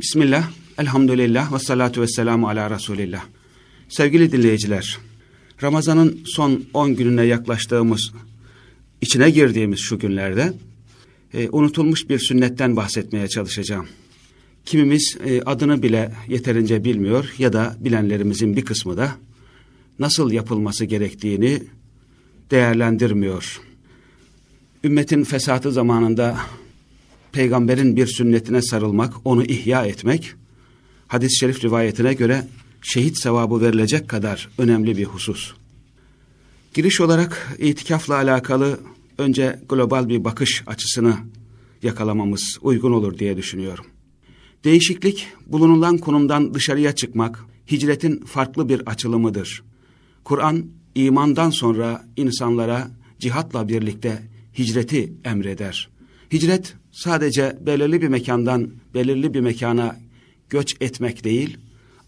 Bismillah, elhamdülillah ve salatu ve selamu ala Resulillah. Sevgili dinleyiciler, Ramazan'ın son 10 gününe yaklaştığımız, içine girdiğimiz şu günlerde e, unutulmuş bir sünnetten bahsetmeye çalışacağım. Kimimiz e, adını bile yeterince bilmiyor ya da bilenlerimizin bir kısmı da nasıl yapılması gerektiğini değerlendirmiyor. Ümmetin fesatı zamanında peygamberin bir sünnetine sarılmak, onu ihya etmek, hadis-i şerif rivayetine göre şehit sevabı verilecek kadar önemli bir husus. Giriş olarak itikafla alakalı önce global bir bakış açısını yakalamamız uygun olur diye düşünüyorum. Değişiklik, bulunulan konumdan dışarıya çıkmak, hicretin farklı bir açılımıdır. Kur'an, imandan sonra insanlara cihatla birlikte hicreti emreder. Hicret, sadece belirli bir mekandan belirli bir mekana göç etmek değil,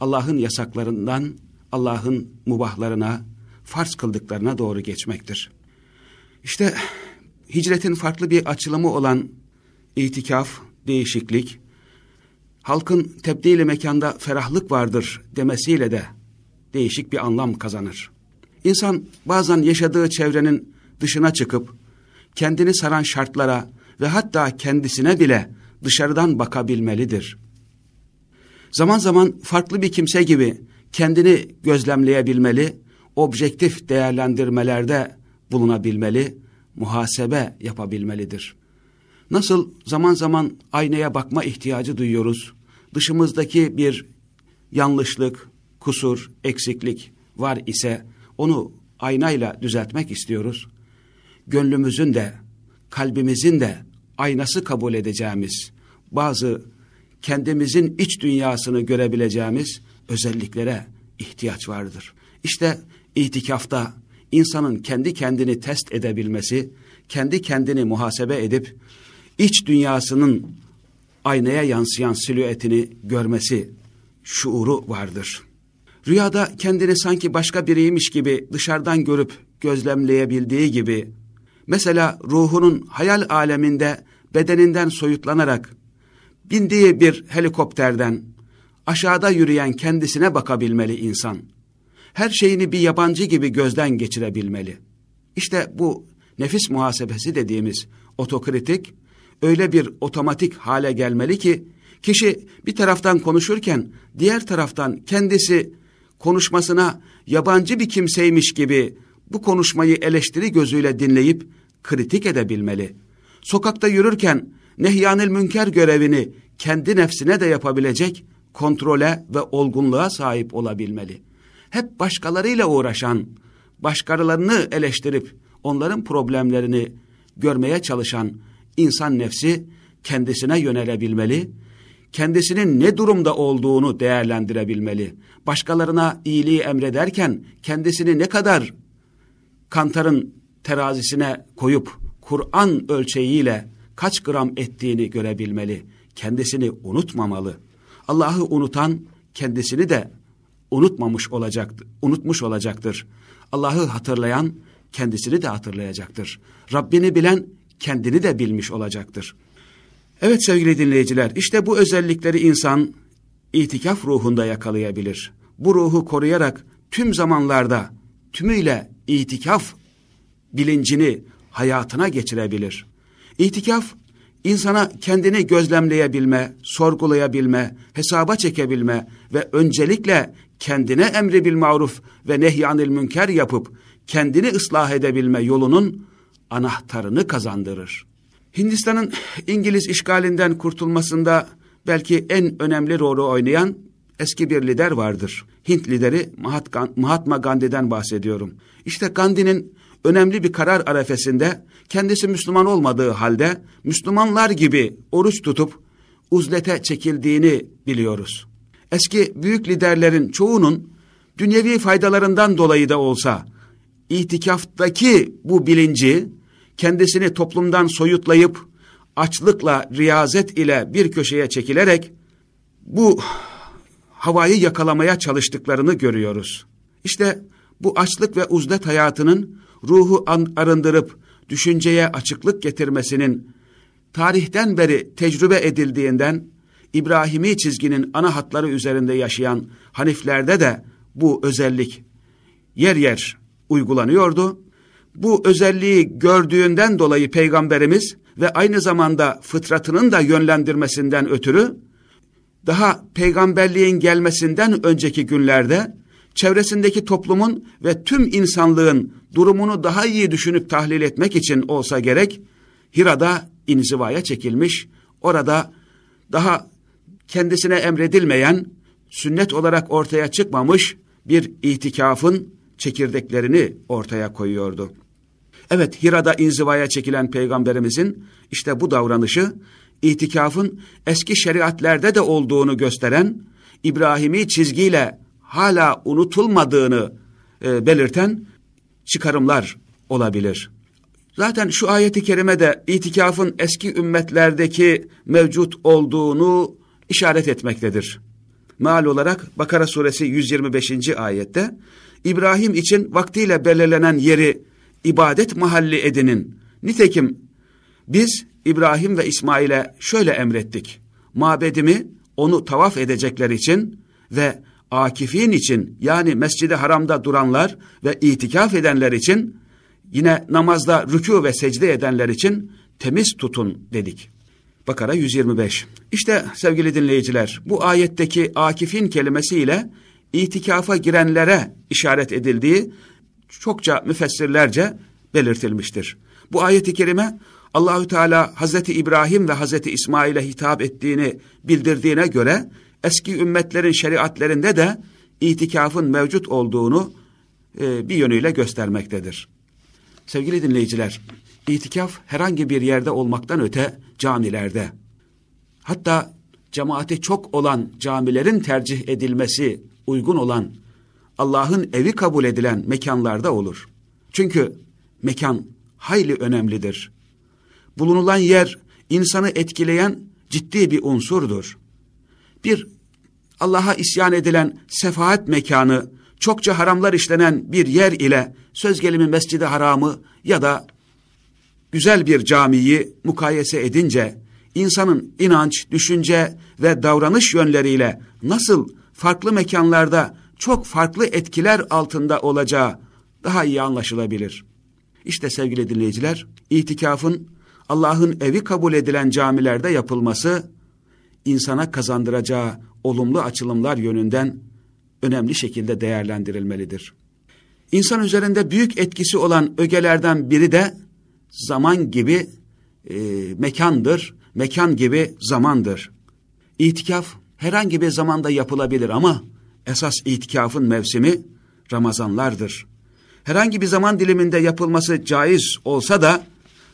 Allah'ın yasaklarından Allah'ın mubahlarına, farz kıldıklarına doğru geçmektir. İşte hicretin farklı bir açılımı olan itikaf, değişiklik, halkın tebdili mekanda ferahlık vardır demesiyle de değişik bir anlam kazanır. İnsan bazen yaşadığı çevrenin dışına çıkıp kendini saran şartlara ve hatta kendisine bile dışarıdan bakabilmelidir. Zaman zaman farklı bir kimse gibi kendini gözlemleyebilmeli, objektif değerlendirmelerde bulunabilmeli, muhasebe yapabilmelidir. Nasıl zaman zaman aynaya bakma ihtiyacı duyuyoruz, dışımızdaki bir yanlışlık, kusur, eksiklik var ise onu aynayla düzeltmek istiyoruz. Gönlümüzün de, kalbimizin de aynası kabul edeceğimiz bazı kendimizin iç dünyasını görebileceğimiz özelliklere ihtiyaç vardır. İşte itikafta insanın kendi kendini test edebilmesi, kendi kendini muhasebe edip iç dünyasının aynaya yansıyan silüetini görmesi şuuru vardır. Rüyada kendini sanki başka biriymiş gibi dışarıdan görüp gözlemleyebildiği gibi, mesela ruhunun hayal aleminde bedeninden soyutlanarak bindiği bir helikopterden aşağıda yürüyen kendisine bakabilmeli insan. Her şeyini bir yabancı gibi gözden geçirebilmeli. İşte bu nefis muhasebesi dediğimiz otokritik öyle bir otomatik hale gelmeli ki kişi bir taraftan konuşurken diğer taraftan kendisi konuşmasına yabancı bir kimseymiş gibi bu konuşmayı eleştiri gözüyle dinleyip kritik edebilmeli. Sokakta yürürken nehyanil münker görevini kendi nefsine de yapabilecek kontrole ve olgunluğa sahip olabilmeli. Hep başkalarıyla uğraşan, başkalarını eleştirip onların problemlerini görmeye çalışan insan nefsi kendisine yönelebilmeli, kendisinin ne durumda olduğunu değerlendirebilmeli. Başkalarına iyiliği emrederken kendisini ne kadar kantarın terazisine koyup Kur'an ölçeğiyle kaç gram ettiğini görebilmeli. Kendisini unutmamalı. Allah'ı unutan kendisini de unutmamış olacaktır, unutmuş olacaktır. Allah'ı hatırlayan kendisini de hatırlayacaktır. Rabbini bilen kendini de bilmiş olacaktır. Evet sevgili dinleyiciler, işte bu özellikleri insan itikaf ruhunda yakalayabilir. Bu ruhu koruyarak tüm zamanlarda tümüyle itikaf bilincini hayatına geçirebilir. İtikaf insana kendini gözlemleyebilme, sorgulayabilme, hesaba çekebilme ve öncelikle kendine emri bil maruf ve nehyanil münker yapıp kendini ıslah edebilme yolunun anahtarını kazandırır. Hindistan'ın İngiliz işgalinden kurtulmasında belki en önemli rolü oynayan eski bir lider vardır. Hint lideri Mahatma Gandhi'den bahsediyorum. İşte Gandhi'nin önemli bir karar arefesinde kendisi Müslüman olmadığı halde Müslümanlar gibi oruç tutup uzlete çekildiğini biliyoruz. Eski büyük liderlerin çoğunun dünyevi faydalarından dolayı da olsa itikaftaki bu bilinci kendisini toplumdan soyutlayıp açlıkla riyazet ile bir köşeye çekilerek bu havayı yakalamaya çalıştıklarını görüyoruz. İşte bu açlık ve uzlet hayatının ruhu arındırıp düşünceye açıklık getirmesinin tarihten beri tecrübe edildiğinden İbrahimi çizginin ana hatları üzerinde yaşayan Haniflerde de bu özellik yer yer uygulanıyordu. Bu özelliği gördüğünden dolayı Peygamberimiz ve aynı zamanda fıtratının da yönlendirmesinden ötürü daha peygamberliğin gelmesinden önceki günlerde çevresindeki toplumun ve tüm insanlığın durumunu daha iyi düşünüp tahlil etmek için olsa gerek Hira'da inzivaya çekilmiş, orada daha kendisine emredilmeyen, sünnet olarak ortaya çıkmamış bir itikafın çekirdeklerini ortaya koyuyordu. Evet Hira'da inzivaya çekilen peygamberimizin işte bu davranışı itikafın eski şeriatlerde de olduğunu gösteren İbrahimi çizgiyle hala unutulmadığını e, belirten çıkarımlar olabilir. Zaten şu ayeti kerimede itikafın eski ümmetlerdeki mevcut olduğunu işaret etmektedir. Mal olarak Bakara suresi 125. ayette İbrahim için vaktiyle belirlenen yeri ibadet mahalli edinin. Nitekim biz İbrahim ve İsmail'e şöyle emrettik. Mabedimi onu tavaf edecekler için ve akifin için yani mescidi haramda duranlar ve itikaf edenler için yine namazda rükû ve secde edenler için temiz tutun dedik. Bakara 125. İşte sevgili dinleyiciler bu ayetteki akifin kelimesiyle itikafa girenlere işaret edildiği çokça müfessirlerce belirtilmiştir. Bu ayeti kerime Allahü Teala Hazreti İbrahim ve Hazreti İsmail'e hitap ettiğini bildirdiğine göre eski ümmetlerin şeriatlerinde de itikafın mevcut olduğunu e, bir yönüyle göstermektedir. Sevgili dinleyiciler, itikaf herhangi bir yerde olmaktan öte camilerde, hatta cemaati çok olan camilerin tercih edilmesi uygun olan Allah'ın evi kabul edilen mekanlarda olur. Çünkü mekan hayli önemlidir. Bulunulan yer insanı etkileyen ciddi bir unsurdur. Bir Allah'a isyan edilen sefaat mekanı, çokça haramlar işlenen bir yer ile söz gelimi mescidi haramı ya da güzel bir camiyi mukayese edince insanın inanç, düşünce ve davranış yönleriyle nasıl farklı mekanlarda çok farklı etkiler altında olacağı daha iyi anlaşılabilir. İşte sevgili dinleyiciler, itikafın Allah'ın evi kabul edilen camilerde yapılması, insana kazandıracağı olumlu açılımlar yönünden önemli şekilde değerlendirilmelidir. İnsan üzerinde büyük etkisi olan ögelerden biri de zaman gibi e, mekandır, mekan gibi zamandır. İtikaf herhangi bir zamanda yapılabilir ama esas itikafın mevsimi Ramazanlardır. Herhangi bir zaman diliminde yapılması caiz olsa da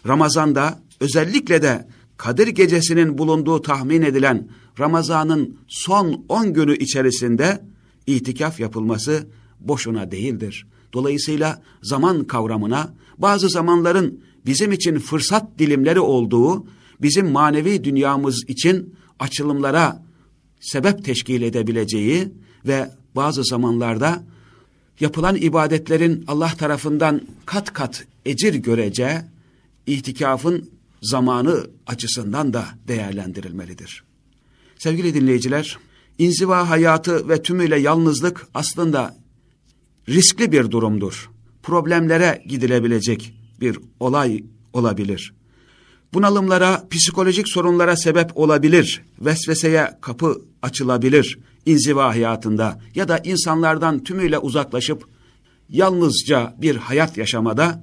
Ramazan'da özellikle de Kadir gecesinin bulunduğu tahmin edilen Ramazan'ın son 10 günü içerisinde itikaf yapılması boşuna değildir. Dolayısıyla zaman kavramına bazı zamanların bizim için fırsat dilimleri olduğu, bizim manevi dünyamız için açılımlara sebep teşkil edebileceği ve bazı zamanlarda yapılan ibadetlerin Allah tarafından kat kat ecir göreceği itikafın zamanı açısından da değerlendirilmelidir. Sevgili dinleyiciler, inziva hayatı ve tümüyle yalnızlık aslında riskli bir durumdur. Problemlere gidilebilecek bir olay olabilir. Bunalımlara, psikolojik sorunlara sebep olabilir, vesveseye kapı açılabilir inziva hayatında ya da insanlardan tümüyle uzaklaşıp yalnızca bir hayat yaşamada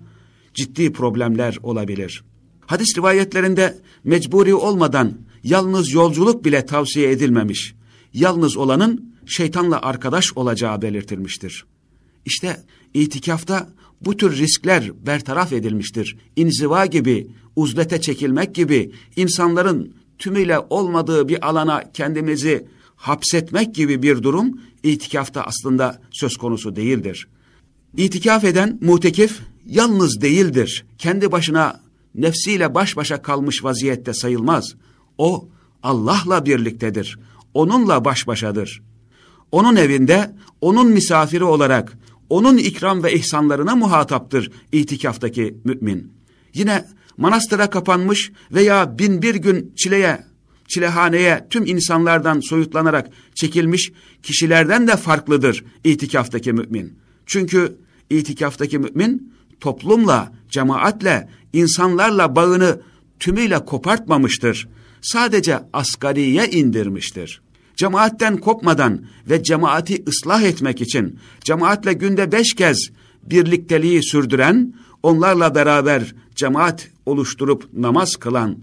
ciddi problemler olabilir. Hadis rivayetlerinde mecburi olmadan yalnız yolculuk bile tavsiye edilmemiş. Yalnız olanın şeytanla arkadaş olacağı belirtilmiştir. İşte itikafta bu tür riskler bertaraf edilmiştir. İnziva gibi, uzlete çekilmek gibi, insanların tümüyle olmadığı bir alana kendimizi hapsetmek gibi bir durum itikafta aslında söz konusu değildir. İtikaf eden mutekif yalnız değildir. Kendi başına nefsiyle baş başa kalmış vaziyette sayılmaz. O Allah'la birliktedir. Onunla baş başadır. Onun evinde, onun misafiri olarak, onun ikram ve ihsanlarına muhataptır itikaftaki mümin. Yine manastıra kapanmış veya bin bir gün çileye, çilehaneye tüm insanlardan soyutlanarak çekilmiş kişilerden de farklıdır itikaftaki mümin. Çünkü itikaftaki mümin toplumla, cemaatle, insanlarla bağını tümüyle kopartmamıştır. Sadece asgariye indirmiştir. Cemaatten kopmadan ve cemaati ıslah etmek için cemaatle günde beş kez birlikteliği sürdüren, onlarla beraber cemaat oluşturup namaz kılan,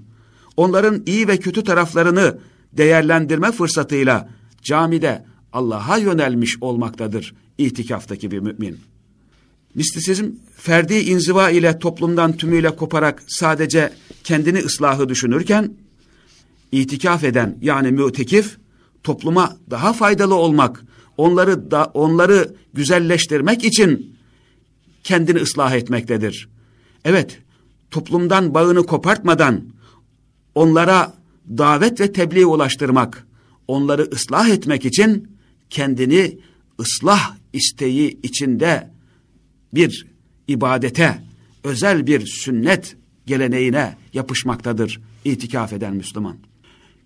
onların iyi ve kötü taraflarını değerlendirme fırsatıyla camide Allah'a yönelmiş olmaktadır itikaftaki bir mümin. Mistisizm ferdi inziva ile toplumdan tümüyle koparak sadece kendini ıslahı düşünürken itikaf eden yani mütekif topluma daha faydalı olmak, onları da onları güzelleştirmek için kendini ıslah etmektedir. Evet, toplumdan bağını kopartmadan onlara davet ve tebliğ ulaştırmak, onları ıslah etmek için kendini ıslah isteği içinde bir ibadete, özel bir sünnet geleneğine yapışmaktadır itikaf eden Müslüman.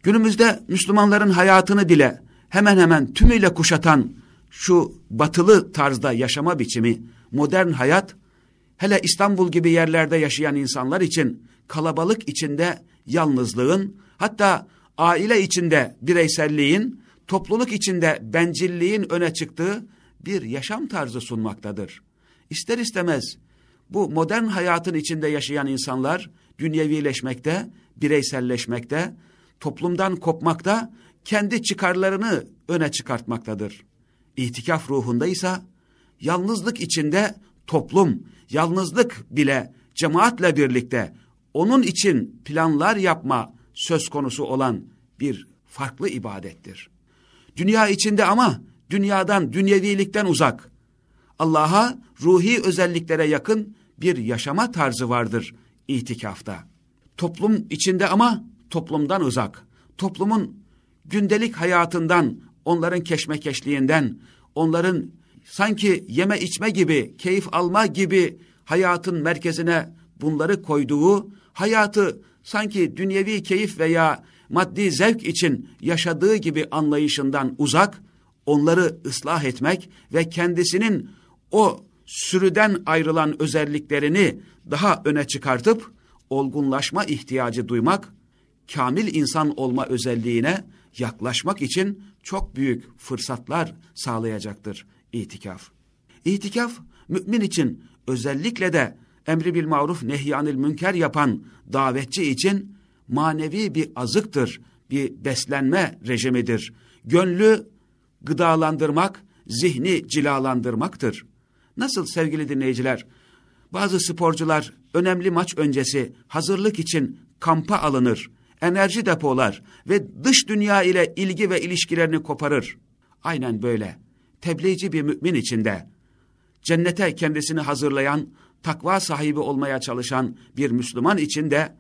Günümüzde Müslümanların hayatını bile hemen hemen tümüyle kuşatan şu batılı tarzda yaşama biçimi, modern hayat, hele İstanbul gibi yerlerde yaşayan insanlar için kalabalık içinde yalnızlığın, hatta aile içinde bireyselliğin, topluluk içinde bencilliğin öne çıktığı bir yaşam tarzı sunmaktadır. İster istemez bu modern hayatın içinde yaşayan insanlar dünyevileşmekte, bireyselleşmekte, toplumdan kopmakta, kendi çıkarlarını öne çıkartmaktadır. İtikaf ruhunda ise yalnızlık içinde toplum, yalnızlık bile cemaatle birlikte onun için planlar yapma söz konusu olan bir farklı ibadettir. Dünya içinde ama dünyadan, dünyevilikten uzak, Allah'a ruhi özelliklere yakın bir yaşama tarzı vardır itikafta. Toplum içinde ama toplumdan uzak. Toplumun gündelik hayatından, onların keşmekeşliğinden, onların sanki yeme içme gibi, keyif alma gibi hayatın merkezine bunları koyduğu, hayatı sanki dünyevi keyif veya maddi zevk için yaşadığı gibi anlayışından uzak, onları ıslah etmek ve kendisinin o sürüden ayrılan özelliklerini daha öne çıkartıp olgunlaşma ihtiyacı duymak, kamil insan olma özelliğine yaklaşmak için çok büyük fırsatlar sağlayacaktır itikaf. İtikaf mümin için özellikle de emri bil maruf nehyanil münker yapan davetçi için manevi bir azıktır, bir beslenme rejimidir. Gönlü gıdalandırmak, zihni cilalandırmaktır. Nasıl sevgili dinleyiciler? Bazı sporcular önemli maç öncesi hazırlık için kampa alınır, enerji depolar ve dış dünya ile ilgi ve ilişkilerini koparır. Aynen böyle. Tebliğci bir mümin içinde cennete kendisini hazırlayan, takva sahibi olmaya çalışan bir Müslüman içinde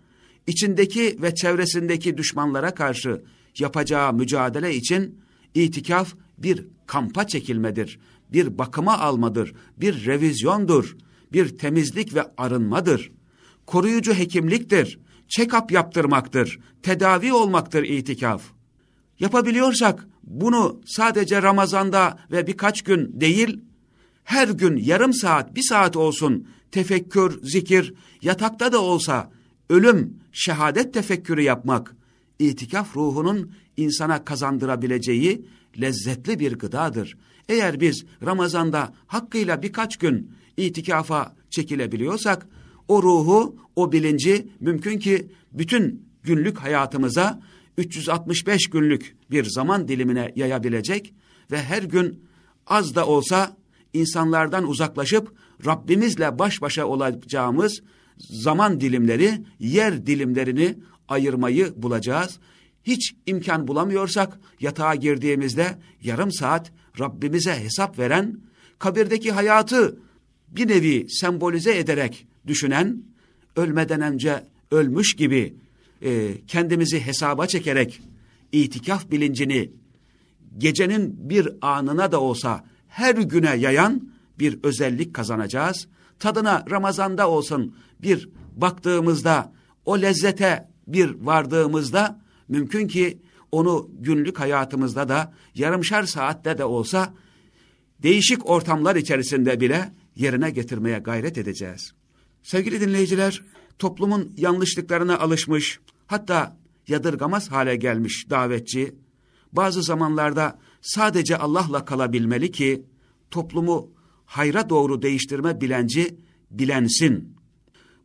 içindeki ve çevresindeki düşmanlara karşı yapacağı mücadele için itikaf bir kampa çekilmedir bir bakıma almadır, bir revizyondur, bir temizlik ve arınmadır. Koruyucu hekimliktir, check-up yaptırmaktır, tedavi olmaktır itikaf. Yapabiliyorsak bunu sadece Ramazan'da ve birkaç gün değil, her gün yarım saat, bir saat olsun tefekkür, zikir, yatakta da olsa ölüm, şehadet tefekkürü yapmak, itikaf ruhunun insana kazandırabileceği lezzetli bir gıdadır. Eğer biz Ramazan'da hakkıyla birkaç gün itikafa çekilebiliyorsak, o ruhu, o bilinci mümkün ki bütün günlük hayatımıza 365 günlük bir zaman dilimine yayabilecek ve her gün az da olsa insanlardan uzaklaşıp Rabbimizle baş başa olacağımız zaman dilimleri, yer dilimlerini ayırmayı bulacağız. Hiç imkan bulamıyorsak yatağa girdiğimizde yarım saat Rabbimize hesap veren, kabirdeki hayatı bir nevi sembolize ederek düşünen, ölmeden önce ölmüş gibi e, kendimizi hesaba çekerek itikaf bilincini gecenin bir anına da olsa her güne yayan bir özellik kazanacağız. Tadına Ramazan'da olsun bir baktığımızda o lezzete bir vardığımızda Mümkün ki onu günlük hayatımızda da yarımşar saatte de olsa değişik ortamlar içerisinde bile yerine getirmeye gayret edeceğiz. Sevgili dinleyiciler, toplumun yanlışlıklarına alışmış, hatta yadırgamaz hale gelmiş davetçi, bazı zamanlarda sadece Allah'la kalabilmeli ki, toplumu hayra doğru değiştirme bilenci bilensin.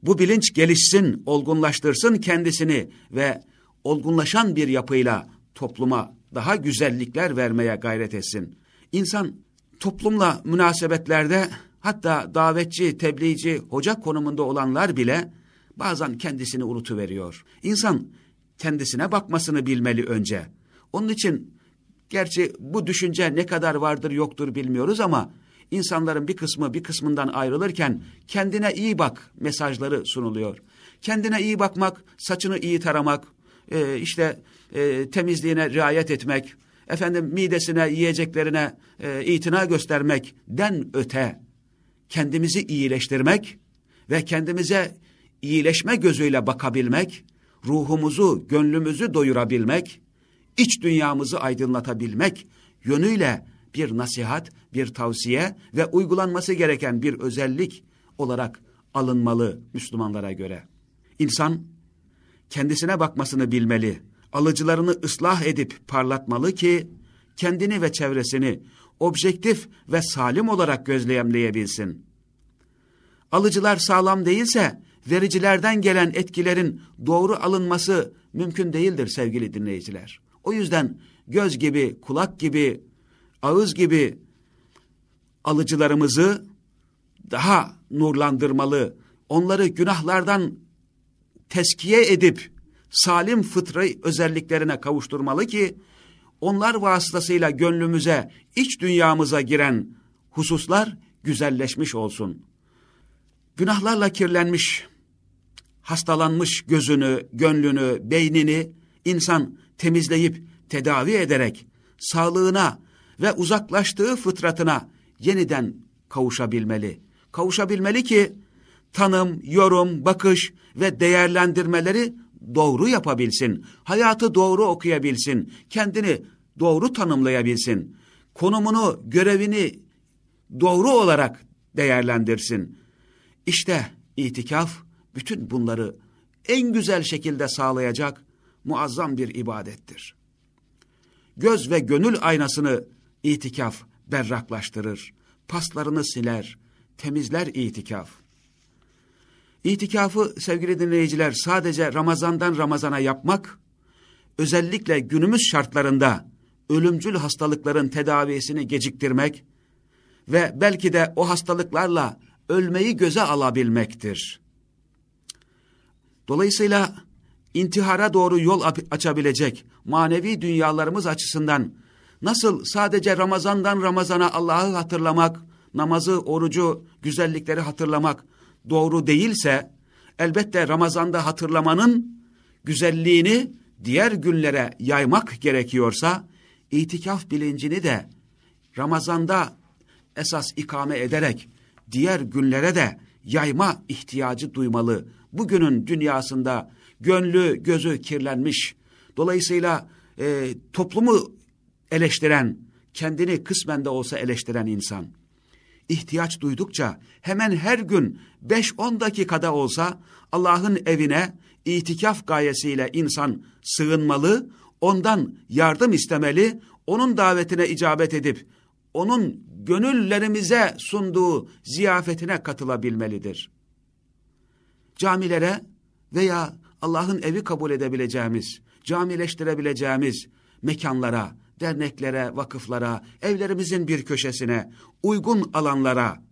Bu bilinç gelişsin, olgunlaştırsın kendisini ve olgunlaşan bir yapıyla topluma daha güzellikler vermeye gayret etsin. İnsan toplumla münasebetlerde hatta davetçi, tebliğci, hoca konumunda olanlar bile bazen kendisini unutuveriyor. İnsan kendisine bakmasını bilmeli önce. Onun için gerçi bu düşünce ne kadar vardır yoktur bilmiyoruz ama insanların bir kısmı bir kısmından ayrılırken kendine iyi bak mesajları sunuluyor. Kendine iyi bakmak, saçını iyi taramak, e, işte e, temizliğine riayet etmek, efendim midesine, yiyeceklerine e, itina göstermekten öte kendimizi iyileştirmek ve kendimize iyileşme gözüyle bakabilmek, ruhumuzu, gönlümüzü doyurabilmek, iç dünyamızı aydınlatabilmek yönüyle bir nasihat, bir tavsiye ve uygulanması gereken bir özellik olarak alınmalı Müslümanlara göre. İnsan kendisine bakmasını bilmeli, alıcılarını ıslah edip parlatmalı ki kendini ve çevresini objektif ve salim olarak gözlemleyebilsin. Alıcılar sağlam değilse vericilerden gelen etkilerin doğru alınması mümkün değildir sevgili dinleyiciler. O yüzden göz gibi, kulak gibi, ağız gibi alıcılarımızı daha nurlandırmalı, onları günahlardan teskiye edip salim fıtrı özelliklerine kavuşturmalı ki onlar vasıtasıyla gönlümüze, iç dünyamıza giren hususlar güzelleşmiş olsun. Günahlarla kirlenmiş, hastalanmış gözünü, gönlünü, beynini insan temizleyip tedavi ederek sağlığına ve uzaklaştığı fıtratına yeniden kavuşabilmeli. Kavuşabilmeli ki tanım, yorum, bakış ve değerlendirmeleri doğru yapabilsin. Hayatı doğru okuyabilsin. Kendini doğru tanımlayabilsin. Konumunu, görevini doğru olarak değerlendirsin. İşte itikaf bütün bunları en güzel şekilde sağlayacak muazzam bir ibadettir. Göz ve gönül aynasını itikaf berraklaştırır. Paslarını siler, temizler itikaf. İtikafı sevgili dinleyiciler sadece Ramazan'dan Ramazan'a yapmak, özellikle günümüz şartlarında ölümcül hastalıkların tedavisini geciktirmek ve belki de o hastalıklarla ölmeyi göze alabilmektir. Dolayısıyla intihara doğru yol açabilecek manevi dünyalarımız açısından nasıl sadece Ramazan'dan Ramazan'a Allah'ı hatırlamak, namazı, orucu, güzellikleri hatırlamak doğru değilse, elbette Ramazan'da hatırlamanın güzelliğini diğer günlere yaymak gerekiyorsa, itikaf bilincini de Ramazan'da esas ikame ederek diğer günlere de yayma ihtiyacı duymalı. Bugünün dünyasında gönlü gözü kirlenmiş, dolayısıyla e, toplumu eleştiren, kendini kısmen de olsa eleştiren insan, ihtiyaç duydukça hemen her gün 5-10 dakikada olsa Allah'ın evine itikaf gayesiyle insan sığınmalı, ondan yardım istemeli, onun davetine icabet edip onun gönüllerimize sunduğu ziyafetine katılabilmelidir. Camilere veya Allah'ın evi kabul edebileceğimiz, camileştirebileceğimiz mekanlara, derneklere, vakıflara, evlerimizin bir köşesine, uygun alanlara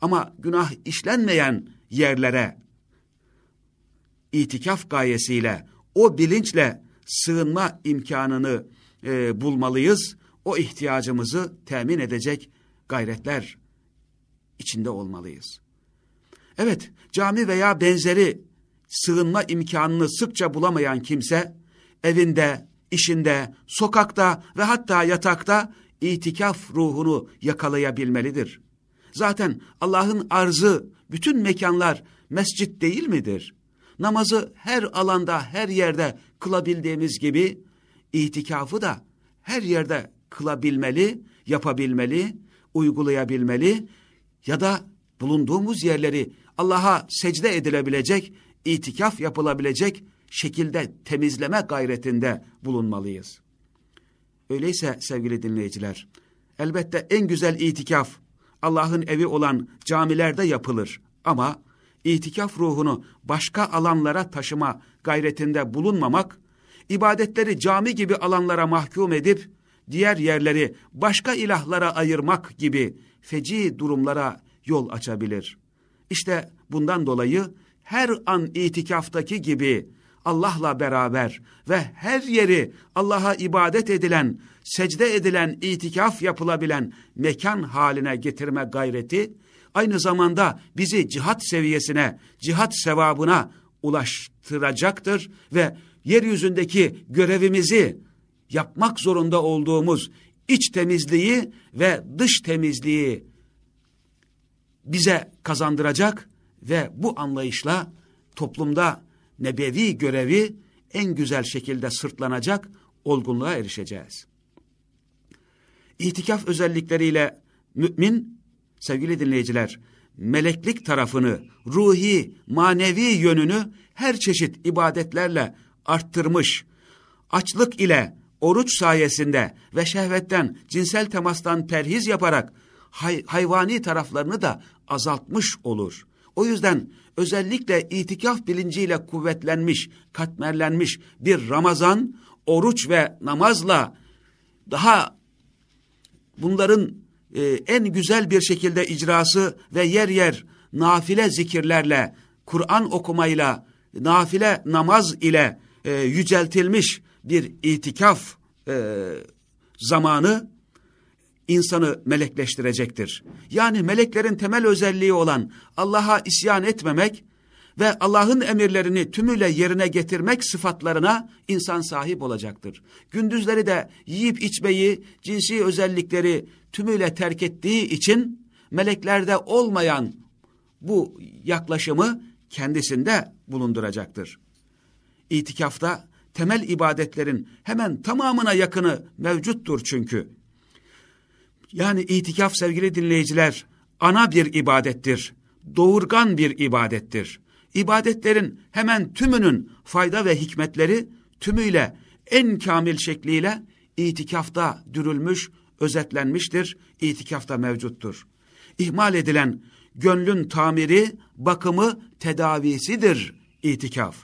ama günah işlenmeyen yerlere itikaf gayesiyle, o bilinçle sığınma imkanını e, bulmalıyız. O ihtiyacımızı temin edecek gayretler içinde olmalıyız. Evet, cami veya benzeri sığınma imkanını sıkça bulamayan kimse, evinde, işinde, sokakta ve hatta yatakta itikaf ruhunu yakalayabilmelidir. Zaten Allah'ın arzı, bütün mekanlar mescit değil midir? namazı her alanda, her yerde kılabildiğimiz gibi itikafı da her yerde kılabilmeli, yapabilmeli, uygulayabilmeli ya da bulunduğumuz yerleri Allah'a secde edilebilecek, itikaf yapılabilecek şekilde temizleme gayretinde bulunmalıyız. Öyleyse sevgili dinleyiciler, elbette en güzel itikaf Allah'ın evi olan camilerde yapılır ama itikaf ruhunu başka alanlara taşıma gayretinde bulunmamak, ibadetleri cami gibi alanlara mahkum edip, diğer yerleri başka ilahlara ayırmak gibi feci durumlara yol açabilir. İşte bundan dolayı her an itikaftaki gibi Allah'la beraber ve her yeri Allah'a ibadet edilen, secde edilen, itikaf yapılabilen mekan haline getirme gayreti, aynı zamanda bizi cihat seviyesine, cihat sevabına ulaştıracaktır ve yeryüzündeki görevimizi yapmak zorunda olduğumuz iç temizliği ve dış temizliği bize kazandıracak ve bu anlayışla toplumda nebevi görevi en güzel şekilde sırtlanacak olgunluğa erişeceğiz. İtikaf özellikleriyle mümin, sevgili dinleyiciler, meleklik tarafını, ruhi, manevi yönünü her çeşit ibadetlerle arttırmış, açlık ile, oruç sayesinde ve şehvetten, cinsel temastan perhiz yaparak hay hayvani taraflarını da azaltmış olur. O yüzden özellikle itikaf bilinciyle kuvvetlenmiş, katmerlenmiş bir Ramazan, oruç ve namazla daha bunların e, en güzel bir şekilde icrası ve yer yer nafile zikirlerle, Kur'an okumayla, nafile namaz ile e, yüceltilmiş bir itikaf e, zamanı insanı melekleştirecektir. Yani meleklerin temel özelliği olan Allah'a isyan etmemek ve Allah'ın emirlerini tümüyle yerine getirmek sıfatlarına insan sahip olacaktır. Gündüzleri de yiyip içmeyi, cinsi özellikleri tümüyle terk ettiği için meleklerde olmayan bu yaklaşımı kendisinde bulunduracaktır. İtikafta temel ibadetlerin hemen tamamına yakını mevcuttur çünkü. Yani itikaf sevgili dinleyiciler ana bir ibadettir. Doğurgan bir ibadettir. İbadetlerin hemen tümünün fayda ve hikmetleri tümüyle en kamil şekliyle itikafta dürülmüş, özetlenmiştir, itikafta mevcuttur. İhmal edilen gönlün tamiri, bakımı, tedavisidir itikaf.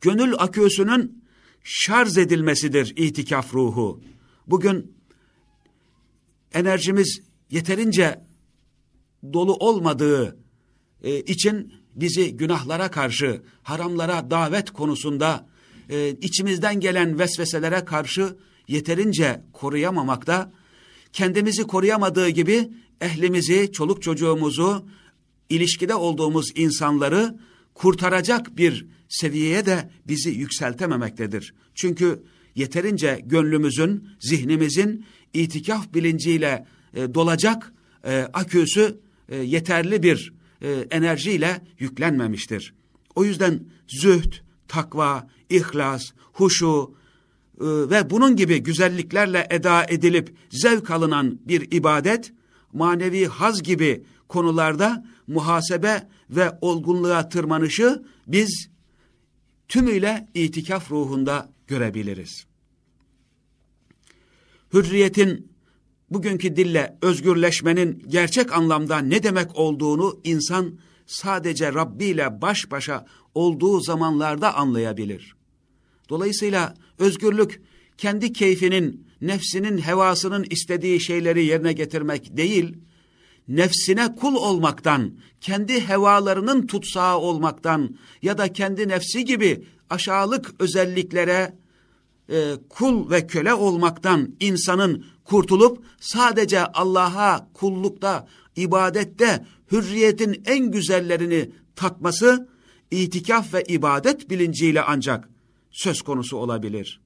Gönül aküsünün şarj edilmesidir itikaf ruhu. Bugün enerjimiz yeterince dolu olmadığı e, için bizi günahlara karşı, haramlara davet konusunda e, içimizden gelen vesveselere karşı yeterince koruyamamakta, kendimizi koruyamadığı gibi ehlimizi, çoluk çocuğumuzu, ilişkide olduğumuz insanları kurtaracak bir seviyeye de bizi yükseltememektedir. Çünkü yeterince gönlümüzün, zihnimizin itikaf bilinciyle e, dolacak e, aküsü e, yeterli bir e, enerjiyle yüklenmemiştir. O yüzden zühd, takva, ihlas, huşu e, ve bunun gibi güzelliklerle eda edilip zevk alınan bir ibadet, manevi haz gibi konularda muhasebe ve olgunluğa tırmanışı biz tümüyle itikaf ruhunda görebiliriz. Hürriyetin bugünkü dille özgürleşmenin gerçek anlamda ne demek olduğunu insan sadece Rabbi ile baş başa olduğu zamanlarda anlayabilir. Dolayısıyla özgürlük kendi keyfinin, nefsinin, hevasının istediği şeyleri yerine getirmek değil, nefsine kul olmaktan, kendi hevalarının tutsağı olmaktan ya da kendi nefsi gibi aşağılık özelliklere e, kul ve köle olmaktan insanın kurtulup sadece Allah'a kullukta, ibadette hürriyetin en güzellerini tatması itikaf ve ibadet bilinciyle ancak söz konusu olabilir.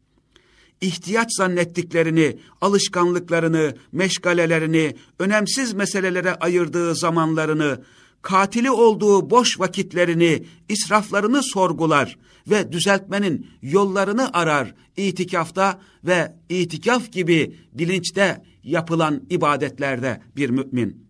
İhtiyaç zannettiklerini, alışkanlıklarını, meşgalelerini, önemsiz meselelere ayırdığı zamanlarını katili olduğu boş vakitlerini, israflarını sorgular ve düzeltmenin yollarını arar itikafta ve itikaf gibi bilinçte yapılan ibadetlerde bir mümin.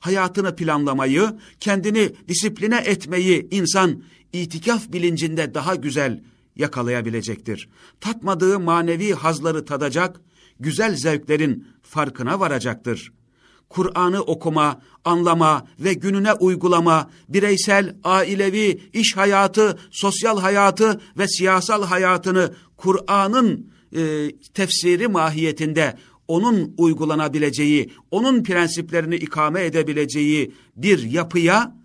Hayatını planlamayı, kendini disipline etmeyi insan itikaf bilincinde daha güzel yakalayabilecektir. Tatmadığı manevi hazları tadacak, güzel zevklerin farkına varacaktır. Kur'an'ı okuma, anlama ve gününe uygulama, bireysel, ailevi, iş hayatı, sosyal hayatı ve siyasal hayatını Kur'an'ın e, tefsiri mahiyetinde onun uygulanabileceği, onun prensiplerini ikame edebileceği bir yapıya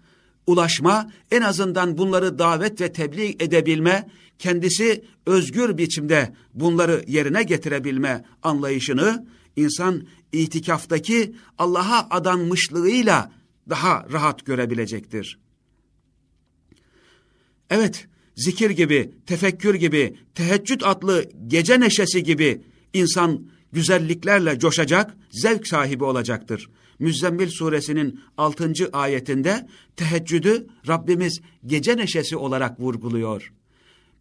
ulaşma, en azından bunları davet ve tebliğ edebilme, kendisi özgür biçimde bunları yerine getirebilme anlayışını insan itikaftaki Allah'a adanmışlığıyla daha rahat görebilecektir. Evet, zikir gibi, tefekkür gibi, teheccüd adlı gece neşesi gibi insan güzelliklerle coşacak, zevk sahibi olacaktır. Müzzemmil suresinin 6. ayetinde teheccüdü Rabbimiz gece neşesi olarak vurguluyor.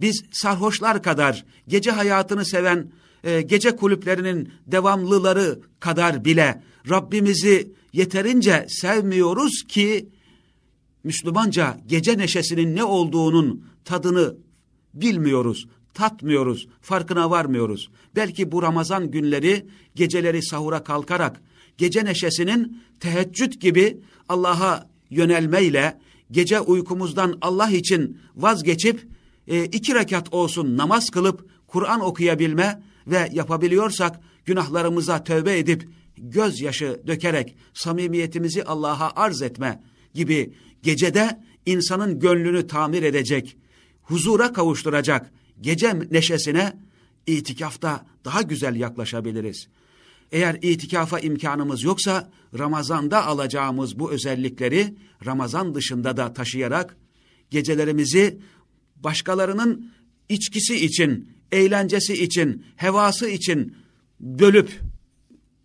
Biz sarhoşlar kadar gece hayatını seven e, gece kulüplerinin devamlıları kadar bile Rabbimizi yeterince sevmiyoruz ki Müslümanca gece neşesinin ne olduğunun tadını bilmiyoruz, tatmıyoruz, farkına varmıyoruz. Belki bu Ramazan günleri geceleri sahura kalkarak gece neşesinin teheccüd gibi Allah'a yönelmeyle gece uykumuzdan Allah için vazgeçip e, iki rekat olsun namaz kılıp Kur'an okuyabilme ve yapabiliyorsak günahlarımıza tövbe edip gözyaşı dökerek samimiyetimizi Allah'a arz etme gibi gecede insanın gönlünü tamir edecek, huzura kavuşturacak gece neşesine itikafta daha güzel yaklaşabiliriz. Eğer itikafa imkanımız yoksa Ramazan'da alacağımız bu özellikleri Ramazan dışında da taşıyarak gecelerimizi başkalarının içkisi için, eğlencesi için, hevası için bölüp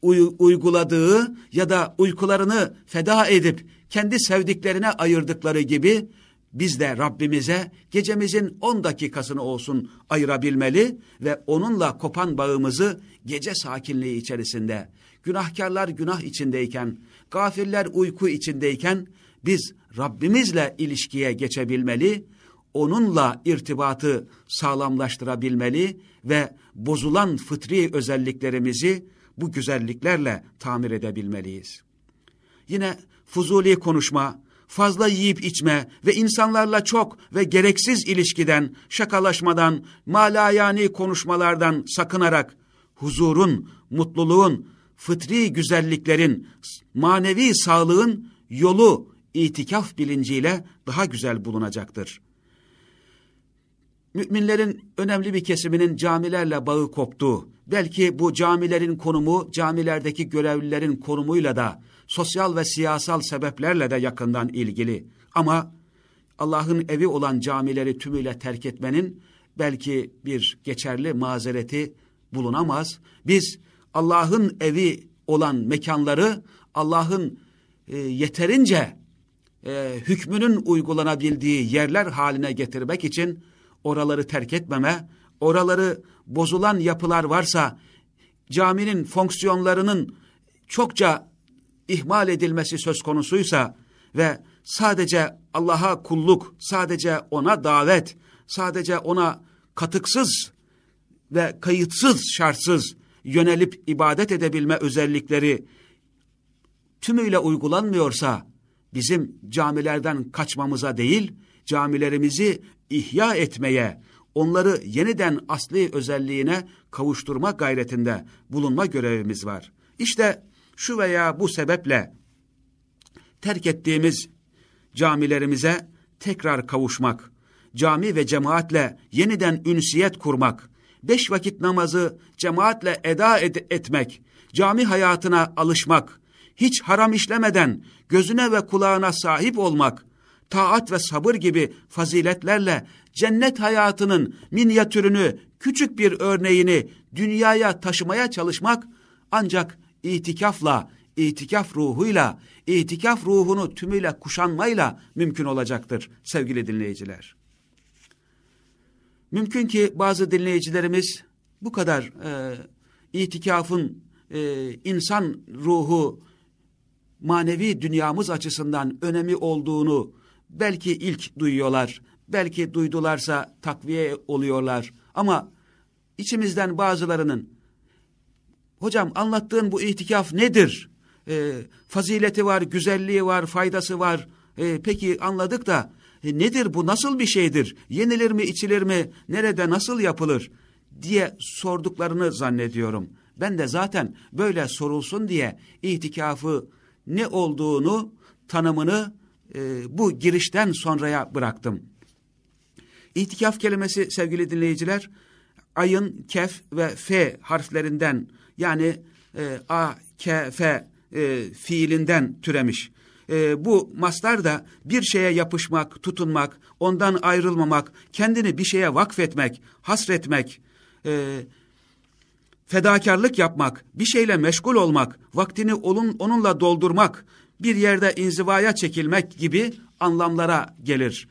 uy uyguladığı ya da uykularını feda edip kendi sevdiklerine ayırdıkları gibi biz de Rabbimize gecemizin 10 dakikasını olsun ayırabilmeli ve onunla kopan bağımızı gece sakinliği içerisinde, günahkarlar günah içindeyken, gafirler uyku içindeyken biz Rabbimizle ilişkiye geçebilmeli, onunla irtibatı sağlamlaştırabilmeli ve bozulan fıtri özelliklerimizi bu güzelliklerle tamir edebilmeliyiz. Yine fuzuli konuşma, fazla yiyip içme ve insanlarla çok ve gereksiz ilişkiden, şakalaşmadan, malayani konuşmalardan sakınarak huzurun, mutluluğun, fıtri güzelliklerin, manevi sağlığın yolu itikaf bilinciyle daha güzel bulunacaktır. Müminlerin önemli bir kesiminin camilerle bağı koptu. Belki bu camilerin konumu, camilerdeki görevlilerin konumuyla da sosyal ve siyasal sebeplerle de yakından ilgili. Ama Allah'ın evi olan camileri tümüyle terk etmenin belki bir geçerli mazereti bulunamaz. Biz Allah'ın evi olan mekanları Allah'ın e, yeterince e, hükmünün uygulanabildiği yerler haline getirmek için oraları terk etmeme, oraları bozulan yapılar varsa caminin fonksiyonlarının çokça ihmal edilmesi söz konusuysa ve sadece Allah'a kulluk, sadece ona davet, sadece ona katıksız ve kayıtsız, şartsız yönelip ibadet edebilme özellikleri tümüyle uygulanmıyorsa bizim camilerden kaçmamıza değil, camilerimizi ihya etmeye, onları yeniden asli özelliğine kavuşturma gayretinde bulunma görevimiz var. İşte şu veya bu sebeple terk ettiğimiz camilerimize tekrar kavuşmak, cami ve cemaatle yeniden ünsiyet kurmak, beş vakit namazı cemaatle eda ed etmek, cami hayatına alışmak, hiç haram işlemeden gözüne ve kulağına sahip olmak, taat ve sabır gibi faziletlerle cennet hayatının minyatürünü, küçük bir örneğini dünyaya taşımaya çalışmak ancak itikafla, itikaf ruhuyla, itikaf ruhunu tümüyle kuşanmayla mümkün olacaktır sevgili dinleyiciler. Mümkün ki bazı dinleyicilerimiz bu kadar e, itikafın e, insan ruhu manevi dünyamız açısından önemi olduğunu belki ilk duyuyorlar. Belki duydularsa takviye oluyorlar. Ama içimizden bazılarının hocam anlattığın bu itikaf nedir? E, fazileti var, güzelliği var, faydası var. E, peki anladık da e, nedir bu nasıl bir şeydir? Yenilir mi içilir mi? Nerede nasıl yapılır? diye sorduklarını zannediyorum. Ben de zaten böyle sorulsun diye itikafı ne olduğunu, tanımını e, bu girişten sonraya bıraktım. İtikaf kelimesi sevgili dinleyiciler, ayın kef ve f harflerinden yani e, a, k, f e, fiilinden türemiş. E, bu maslar da bir şeye yapışmak, tutunmak, ondan ayrılmamak, kendini bir şeye vakfetmek, hasretmek, e, fedakarlık yapmak, bir şeyle meşgul olmak, vaktini onun, onunla doldurmak, bir yerde inzivaya çekilmek gibi anlamlara gelir.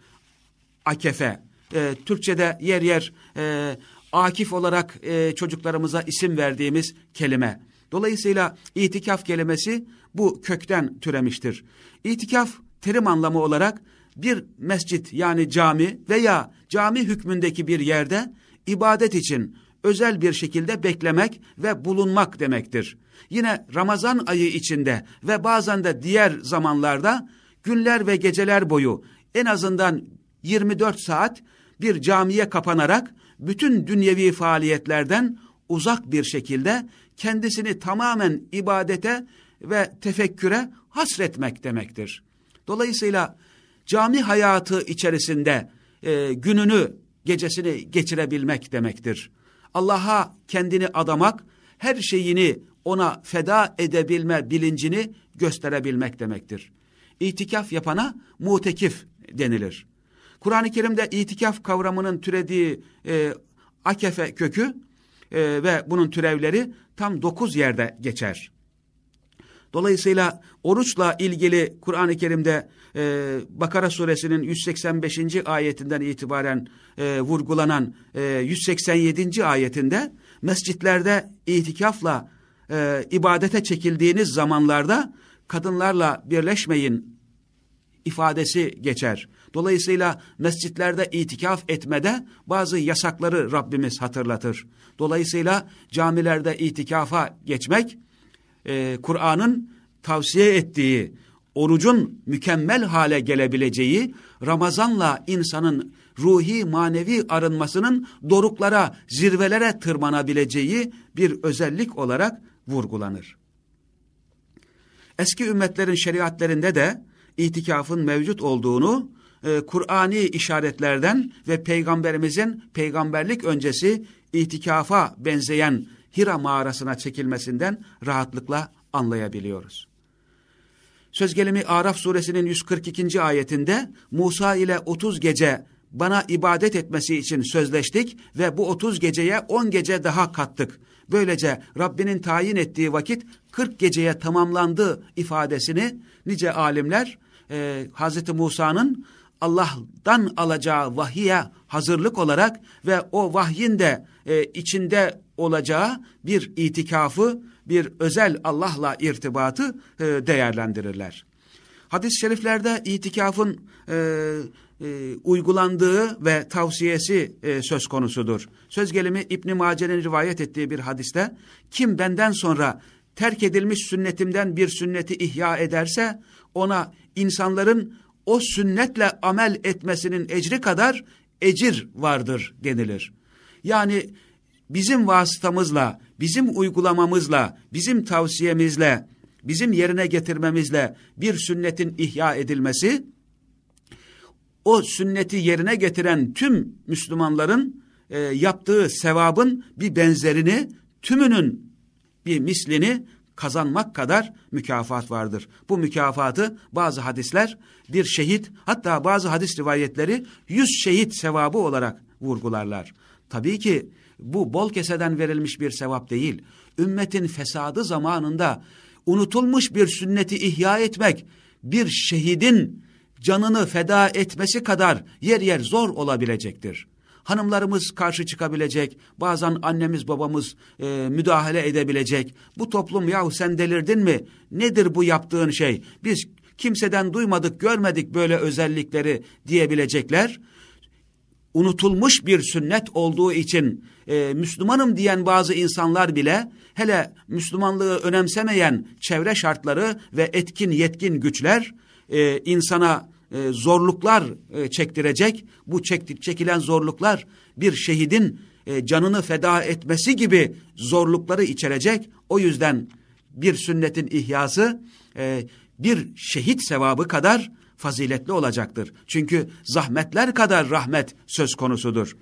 Akefe. E, Türkçe'de yer yer e, akif olarak e, çocuklarımıza isim verdiğimiz kelime. Dolayısıyla itikaf kelimesi bu kökten türemiştir. İtikaf terim anlamı olarak bir mescit yani cami veya cami hükmündeki bir yerde ibadet için özel bir şekilde beklemek ve bulunmak demektir. Yine Ramazan ayı içinde ve bazen de diğer zamanlarda günler ve geceler boyu en azından 24 saat bir camiye kapanarak bütün dünyevi faaliyetlerden uzak bir şekilde kendisini tamamen ibadete ve tefekküre hasretmek demektir. Dolayısıyla cami hayatı içerisinde e, gününü, gecesini geçirebilmek demektir. Allah'a kendini adamak, her şeyini ona feda edebilme bilincini gösterebilmek demektir. İtikaf yapana mutekif denilir. Kur'an-ı Kerim'de itikaf kavramının türediği e, akefe kökü e, ve bunun türevleri tam dokuz yerde geçer. Dolayısıyla oruçla ilgili Kur'an-ı Kerim'de e, Bakara suresinin 185. ayetinden itibaren e, vurgulanan e, 187. ayetinde mescitlerde itikafla e, ibadete çekildiğiniz zamanlarda kadınlarla birleşmeyin ifadesi geçer. Dolayısıyla mescitlerde itikaf etmede bazı yasakları Rabbimiz hatırlatır. Dolayısıyla camilerde itikafa geçmek e, Kur'an'ın tavsiye ettiği orucun mükemmel hale gelebileceği, Ramazan'la insanın ruhi manevi arınmasının doruklara, zirvelere tırmanabileceği bir özellik olarak vurgulanır. Eski ümmetlerin şeriatlerinde de itikafın mevcut olduğunu e, Kur'ani işaretlerden ve peygamberimizin peygamberlik öncesi itikafa benzeyen Hira mağarasına çekilmesinden rahatlıkla anlayabiliyoruz. Söz gelimi Araf suresinin 142. ayetinde Musa ile 30 gece bana ibadet etmesi için sözleştik ve bu 30 geceye 10 gece daha kattık. Böylece Rabbinin tayin ettiği vakit 40 geceye tamamlandı ifadesini nice alimler e, Hz. Musa'nın Allah'tan alacağı vahiye hazırlık olarak ve o vahyin de e, içinde olacağı bir itikafı, bir özel Allah'la irtibatı e, değerlendirirler. Hadis-i şeriflerde itikafın e, e, uygulandığı ve tavsiyesi e, söz konusudur. Söz gelimi İbn Mace'nin rivayet ettiği bir hadiste kim benden sonra terk edilmiş sünnetimden bir sünneti ihya ederse ona insanların o sünnetle amel etmesinin ecri kadar ecir vardır denilir. Yani bizim vasıtamızla, bizim uygulamamızla, bizim tavsiyemizle, bizim yerine getirmemizle bir sünnetin ihya edilmesi, o sünneti yerine getiren tüm Müslümanların e, yaptığı sevabın bir benzerini, tümünün bir mislini kazanmak kadar mükafat vardır. Bu mükafatı bazı hadisler bir şehit hatta bazı hadis rivayetleri yüz şehit sevabı olarak vurgularlar. Tabii ki bu bol keseden verilmiş bir sevap değil. Ümmetin fesadı zamanında unutulmuş bir sünneti ihya etmek, bir şehidin canını feda etmesi kadar yer yer zor olabilecektir. Hanımlarımız karşı çıkabilecek, bazen annemiz babamız e, müdahale edebilecek. Bu toplum yahu sen delirdin mi? Nedir bu yaptığın şey? Biz kimseden duymadık, görmedik böyle özellikleri diyebilecekler. Unutulmuş bir sünnet olduğu için e, Müslümanım diyen bazı insanlar bile hele Müslümanlığı önemsemeyen çevre şartları ve etkin yetkin güçler e, insana e, zorluklar e, çektirecek. Bu çekti, çekilen zorluklar bir şehidin e, canını feda etmesi gibi zorlukları içerecek. O yüzden bir sünnetin ihyası e, bir şehit sevabı kadar faziletli olacaktır. Çünkü zahmetler kadar rahmet söz konusudur.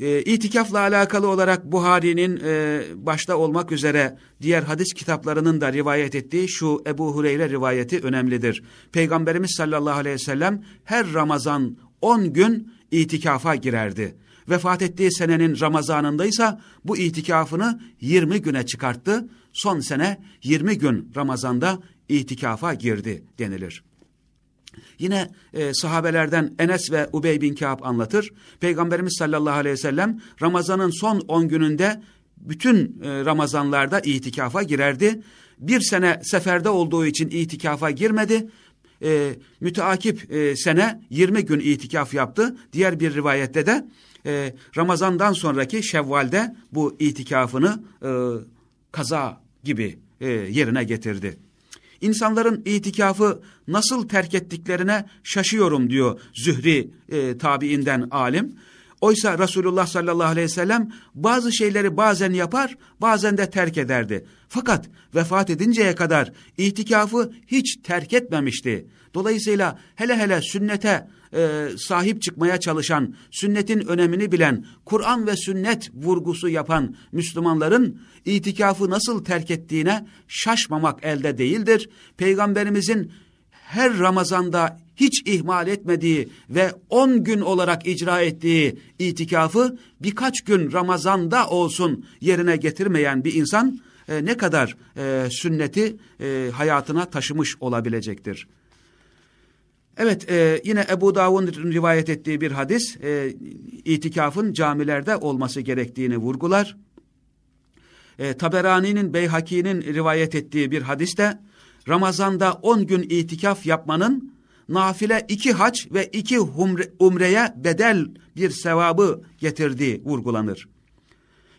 E, itikafla alakalı olarak Buhari'nin e, başta olmak üzere diğer hadis kitaplarının da rivayet ettiği şu Ebu Hureyre rivayeti önemlidir. Peygamberimiz sallallahu aleyhi ve sellem her Ramazan 10 gün itikafa girerdi. Vefat ettiği senenin Ramazanındaysa bu itikafını 20 güne çıkarttı. Son sene 20 gün Ramazan'da itikafa girdi denilir. Yine e, sahabelerden Enes ve Ubey bin Kâb anlatır. Peygamberimiz sallallahu aleyhi ve sellem Ramazan'ın son 10 gününde bütün e, Ramazanlarda itikafa girerdi. Bir sene seferde olduğu için itikafa girmedi. E, müteakip e, sene 20 gün itikaf yaptı. Diğer bir rivayette de e, Ramazan'dan sonraki Şevval'de bu itikafını e, kaza gibi e, yerine getirdi. İnsanların itikafı nasıl terk ettiklerine şaşıyorum diyor Zühri e, tabiinden alim. Oysa Resulullah sallallahu aleyhi ve sellem bazı şeyleri bazen yapar bazen de terk ederdi. Fakat vefat edinceye kadar itikafı hiç terk etmemişti. Dolayısıyla hele hele sünnete e, sahip çıkmaya çalışan, sünnetin önemini bilen, Kur'an ve sünnet vurgusu yapan Müslümanların itikafı nasıl terk ettiğine şaşmamak elde değildir. Peygamberimizin her Ramazan'da hiç ihmal etmediği ve on gün olarak icra ettiği itikafı birkaç gün Ramazan'da olsun yerine getirmeyen bir insan e, ne kadar e, sünneti e, hayatına taşımış olabilecektir. Evet e, yine Ebu Davud'un rivayet ettiği bir hadis e, itikafın camilerde olması gerektiğini vurgular. E, Taberani'nin Beyhaki'nin rivayet ettiği bir hadiste Ramazan'da on gün itikaf yapmanın nafile iki haç ve iki umre, umreye bedel bir sevabı getirdiği vurgulanır.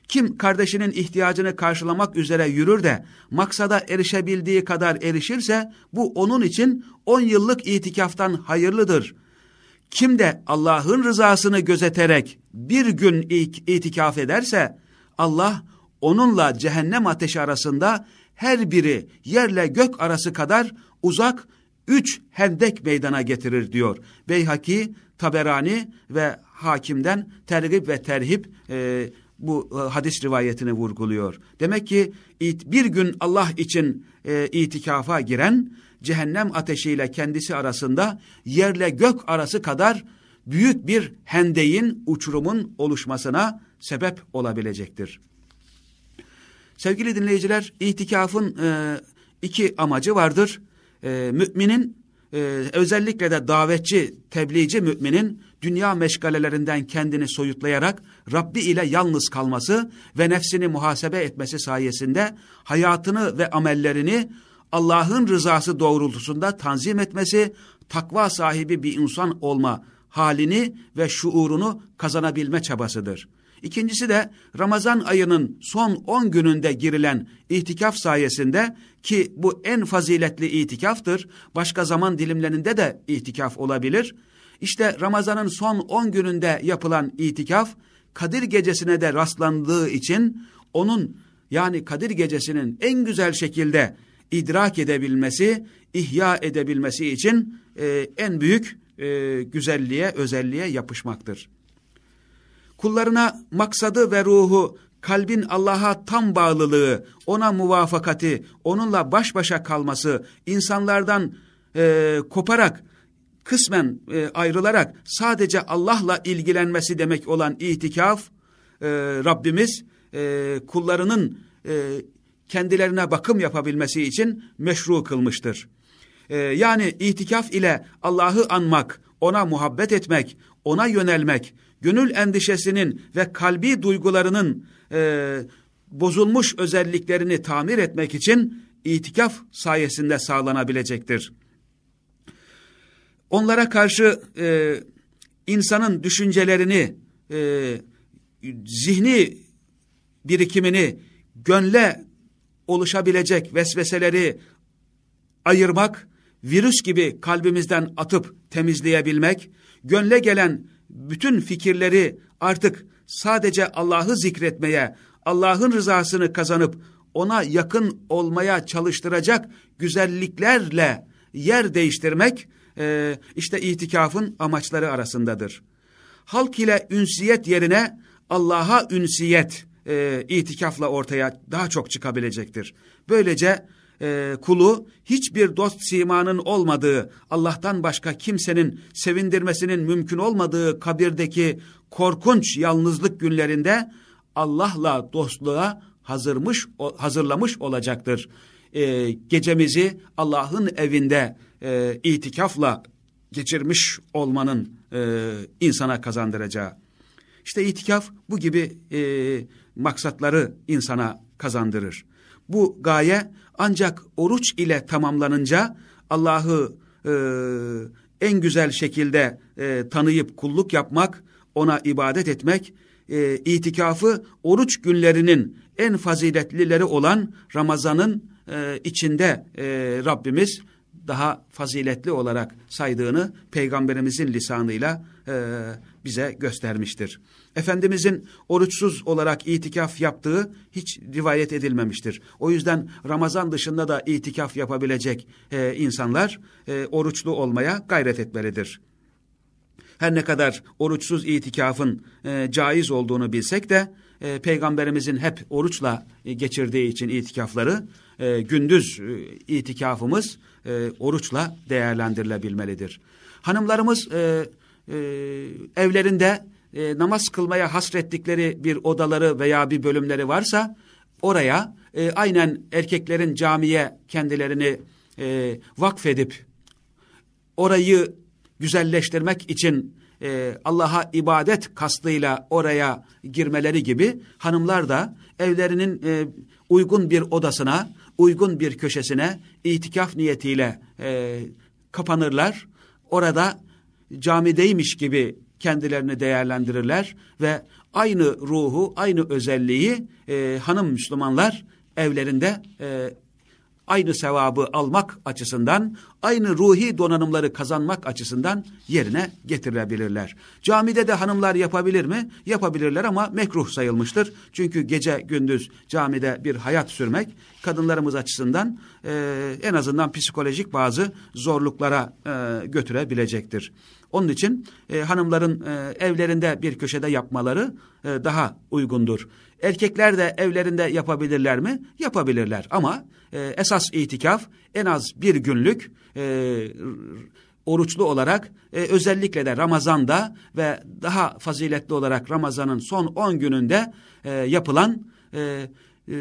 Kim kardeşinin ihtiyacını karşılamak üzere yürür de maksada erişebildiği kadar erişirse bu onun için on yıllık itikaftan hayırlıdır. Kim de Allah'ın rızasını gözeterek bir gün itikaf ederse Allah onunla cehennem ateşi arasında her biri yerle gök arası kadar uzak üç hendek meydana getirir diyor. Beyhaki, Taberani ve Hakim'den tergib ve terhip e, bu e, hadis rivayetini vurguluyor. Demek ki bir gün Allah için e, itikafa giren cehennem ateşiyle kendisi arasında yerle gök arası kadar büyük bir hendeyin, uçurumun oluşmasına sebep olabilecektir. Sevgili dinleyiciler, itikafın e, iki amacı vardır. E, müminin, e, özellikle de davetçi, tebliğci müminin dünya meşgalelerinden kendini soyutlayarak Rabbi ile yalnız kalması ve nefsini muhasebe etmesi sayesinde hayatını ve amellerini Allah'ın rızası doğrultusunda tanzim etmesi, takva sahibi bir insan olma halini ve şuurunu kazanabilme çabasıdır. İkincisi de Ramazan ayının son 10 gününde girilen itikaf sayesinde ki bu en faziletli itikaftır. Başka zaman dilimlerinde de itikaf olabilir. İşte Ramazan'ın son 10 gününde yapılan itikaf Kadir gecesine de rastlandığı için onun yani Kadir gecesinin en güzel şekilde idrak edebilmesi, ihya edebilmesi için e, en büyük e, güzelliğe, özelliğe yapışmaktır. Kullarına maksadı ve ruhu, kalbin Allah'a tam bağlılığı, ona muvafakati, onunla baş başa kalması, insanlardan e, koparak kısmen e, ayrılarak sadece Allah'la ilgilenmesi demek olan itikaf, e, Rabbimiz e, kullarının e, kendilerine bakım yapabilmesi için meşru kılmıştır. Ee, yani itikaf ile Allah'ı anmak, ona muhabbet etmek, ona yönelmek, gönül endişesinin ve kalbi duygularının e, bozulmuş özelliklerini tamir etmek için itikaf sayesinde sağlanabilecektir. Onlara karşı e, insanın düşüncelerini, e, zihni birikimini, gönle oluşabilecek vesveseleri ayırmak, virüs gibi kalbimizden atıp temizleyebilmek, gönle gelen bütün fikirleri artık sadece Allah'ı zikretmeye, Allah'ın rızasını kazanıp ona yakın olmaya çalıştıracak güzelliklerle yer değiştirmek, e, işte itikafın amaçları arasındadır. Halk ile ünsiyet yerine Allah'a ünsiyet e, itikafla ortaya daha çok çıkabilecektir. Böylece e, kulu hiçbir dost simanın olmadığı, Allah'tan başka kimsenin sevindirmesinin mümkün olmadığı kabirdeki korkunç yalnızlık günlerinde Allah'la dostluğa hazırmış hazırlamış olacaktır. E, gecemizi Allah'ın evinde e, itikafla geçirmiş olmanın e, insana kazandıracağı. İşte itikaf bu gibi e, maksatları insana kazandırır. Bu gaye ancak oruç ile tamamlanınca Allah'ı e, en güzel şekilde e, tanıyıp kulluk yapmak, ona ibadet etmek, e, itikafı oruç günlerinin en faziletlileri olan Ramazan'ın e, içinde e, Rabbimiz daha faziletli olarak saydığını Peygamberimizin lisanıyla e, bize göstermiştir. Efendimizin oruçsuz olarak itikaf yaptığı hiç rivayet edilmemiştir. O yüzden Ramazan dışında da itikaf yapabilecek e, insanlar e, oruçlu olmaya gayret etmelidir. Her ne kadar oruçsuz itikafın e, caiz olduğunu bilsek de e, Peygamberimizin hep oruçla e, geçirdiği için itikafları e, gündüz e, itikafımız e, oruçla değerlendirilebilmelidir. Hanımlarımız e, e, evlerinde e, namaz kılmaya hasrettikleri bir odaları veya bir bölümleri varsa oraya e, aynen erkeklerin camiye kendilerini e, vakfedip orayı güzelleştirmek için e, Allah'a ibadet kastıyla oraya girmeleri gibi hanımlar da evlerinin e, uygun bir odasına, uygun bir köşesine itikaf niyetiyle e, kapanırlar. Orada camideymiş gibi kendilerini değerlendirirler ve aynı ruhu, aynı özelliği e, hanım Müslümanlar evlerinde e, aynı sevabı almak açısından, aynı ruhi donanımları kazanmak açısından yerine getirebilirler. Camide de hanımlar yapabilir mi? Yapabilirler ama mekruh sayılmıştır. Çünkü gece gündüz camide bir hayat sürmek kadınlarımız açısından e, en azından psikolojik bazı zorluklara e, götürebilecektir. Onun için e, hanımların e, evlerinde bir köşede yapmaları e, daha uygundur. Erkekler de evlerinde yapabilirler mi? Yapabilirler ama e, esas itikaf en az bir günlük e, oruçlu olarak e, özellikle de Ramazan'da ve daha faziletli olarak Ramazan'ın son 10 gününde e, yapılan e, e,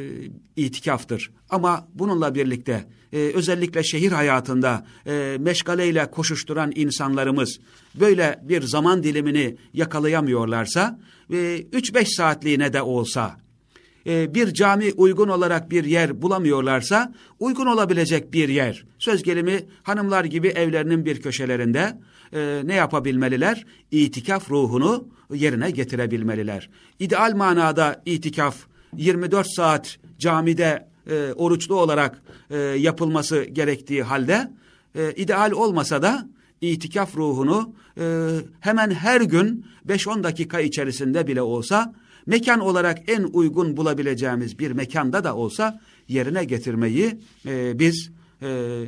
itikaftır. Ama bununla birlikte e, özellikle şehir hayatında e, meşgaleyle koşuşturan insanlarımız böyle bir zaman dilimini yakalayamıyorlarsa e, 3-5 saatliğine de olsa e, bir cami uygun olarak bir yer bulamıyorlarsa uygun olabilecek bir yer. Söz gelimi hanımlar gibi evlerinin bir köşelerinde e, ne yapabilmeliler? İtikaf ruhunu yerine getirebilmeliler. İdeal manada itikaf 24 saat camide e, oruçlu olarak e, yapılması gerektiği halde e, ideal olmasa da itikaf ruhunu e, hemen her gün 5-10 dakika içerisinde bile olsa mekan olarak en uygun bulabileceğimiz bir mekanda da olsa yerine getirmeyi e, biz e,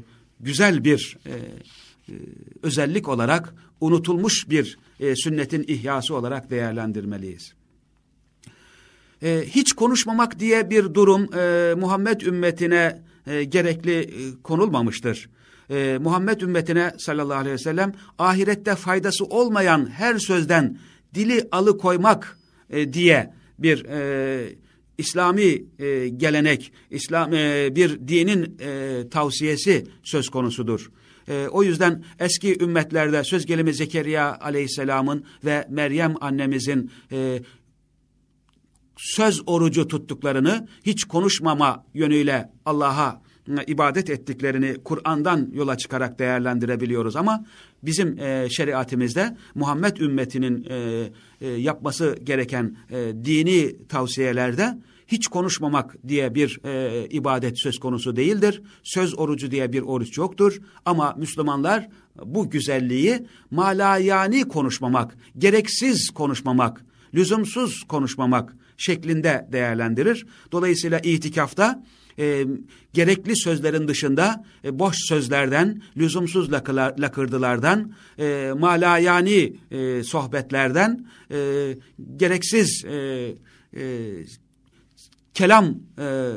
güzel bir e, e, özellik olarak unutulmuş bir e, sünnetin ihyası olarak değerlendirmeliyiz. E, hiç konuşmamak diye bir durum e, Muhammed ümmetine e, gerekli e, konulmamıştır. E, Muhammed ümmetine sallallahu aleyhi ve sellem ahirette faydası olmayan her sözden dili alıkoymak e, diye bir e, İslami e, gelenek, İslam e, bir dinin e, tavsiyesi söz konusudur. E, o yüzden eski ümmetlerde söz gelimi Zekeriya aleyhisselamın ve Meryem annemizin e, söz orucu tuttuklarını hiç konuşmama yönüyle Allah'a ibadet ettiklerini Kur'an'dan yola çıkarak değerlendirebiliyoruz ama bizim e, şeriatimizde Muhammed ümmetinin e, e, yapması gereken e, dini tavsiyelerde hiç konuşmamak diye bir e, ibadet söz konusu değildir. Söz orucu diye bir oruç yoktur. Ama Müslümanlar bu güzelliği malayani konuşmamak, gereksiz konuşmamak, lüzumsuz konuşmamak şeklinde değerlendirir. Dolayısıyla itikafta e, gerekli sözlerin dışında e, boş sözlerden, lüzumsuz lakılar, lakırdılardan, e, malayani e, sohbetlerden, e, gereksiz e, e, kelam e,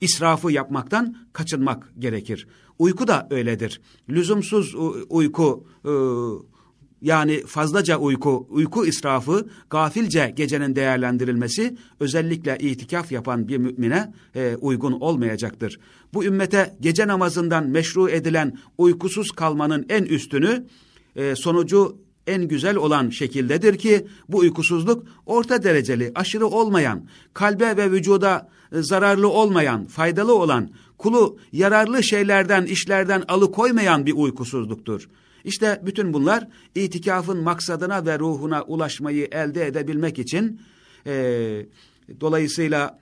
israfı yapmaktan kaçınmak gerekir. Uyku da öyledir. Lüzumsuz uyku e, yani fazlaca uyku, uyku israfı, gafilce gecenin değerlendirilmesi özellikle itikaf yapan bir mümine e, uygun olmayacaktır. Bu ümmete gece namazından meşru edilen uykusuz kalmanın en üstünü, e, sonucu en güzel olan şekildedir ki bu uykusuzluk orta dereceli, aşırı olmayan, kalbe ve vücuda e, zararlı olmayan, faydalı olan, kulu yararlı şeylerden, işlerden alıkoymayan bir uykusuzluktur. İşte bütün bunlar itikafın maksadına ve ruhuna ulaşmayı elde edebilmek için e, dolayısıyla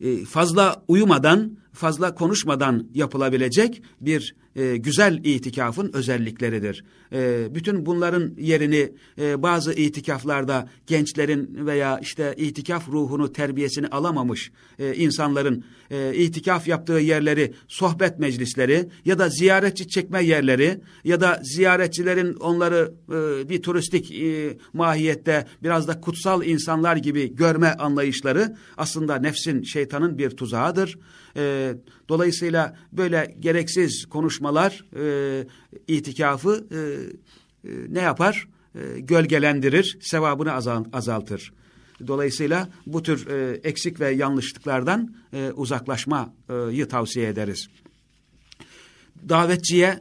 e, fazla uyumadan, fazla konuşmadan yapılabilecek bir e, güzel itikafın özellikleridir. E, bütün bunların yerini e, bazı itikaflarda gençlerin veya işte itikaf ruhunu terbiyesini alamamış e, insanların e, itikaf yaptığı yerleri sohbet meclisleri ya da ziyaretçi çekme yerleri ya da ziyaretçilerin onları e, bir turistik e, mahiyette biraz da kutsal insanlar gibi görme anlayışları aslında nefsin şeytanın bir tuzağıdır. E, dolayısıyla böyle gereksiz konuşmalar e, itikafı e, ne yapar? E, gölgelendirir, sevabını azaltır. Dolayısıyla bu tür e, eksik ve yanlışlıklardan e, uzaklaşmayı tavsiye ederiz. Davetçiye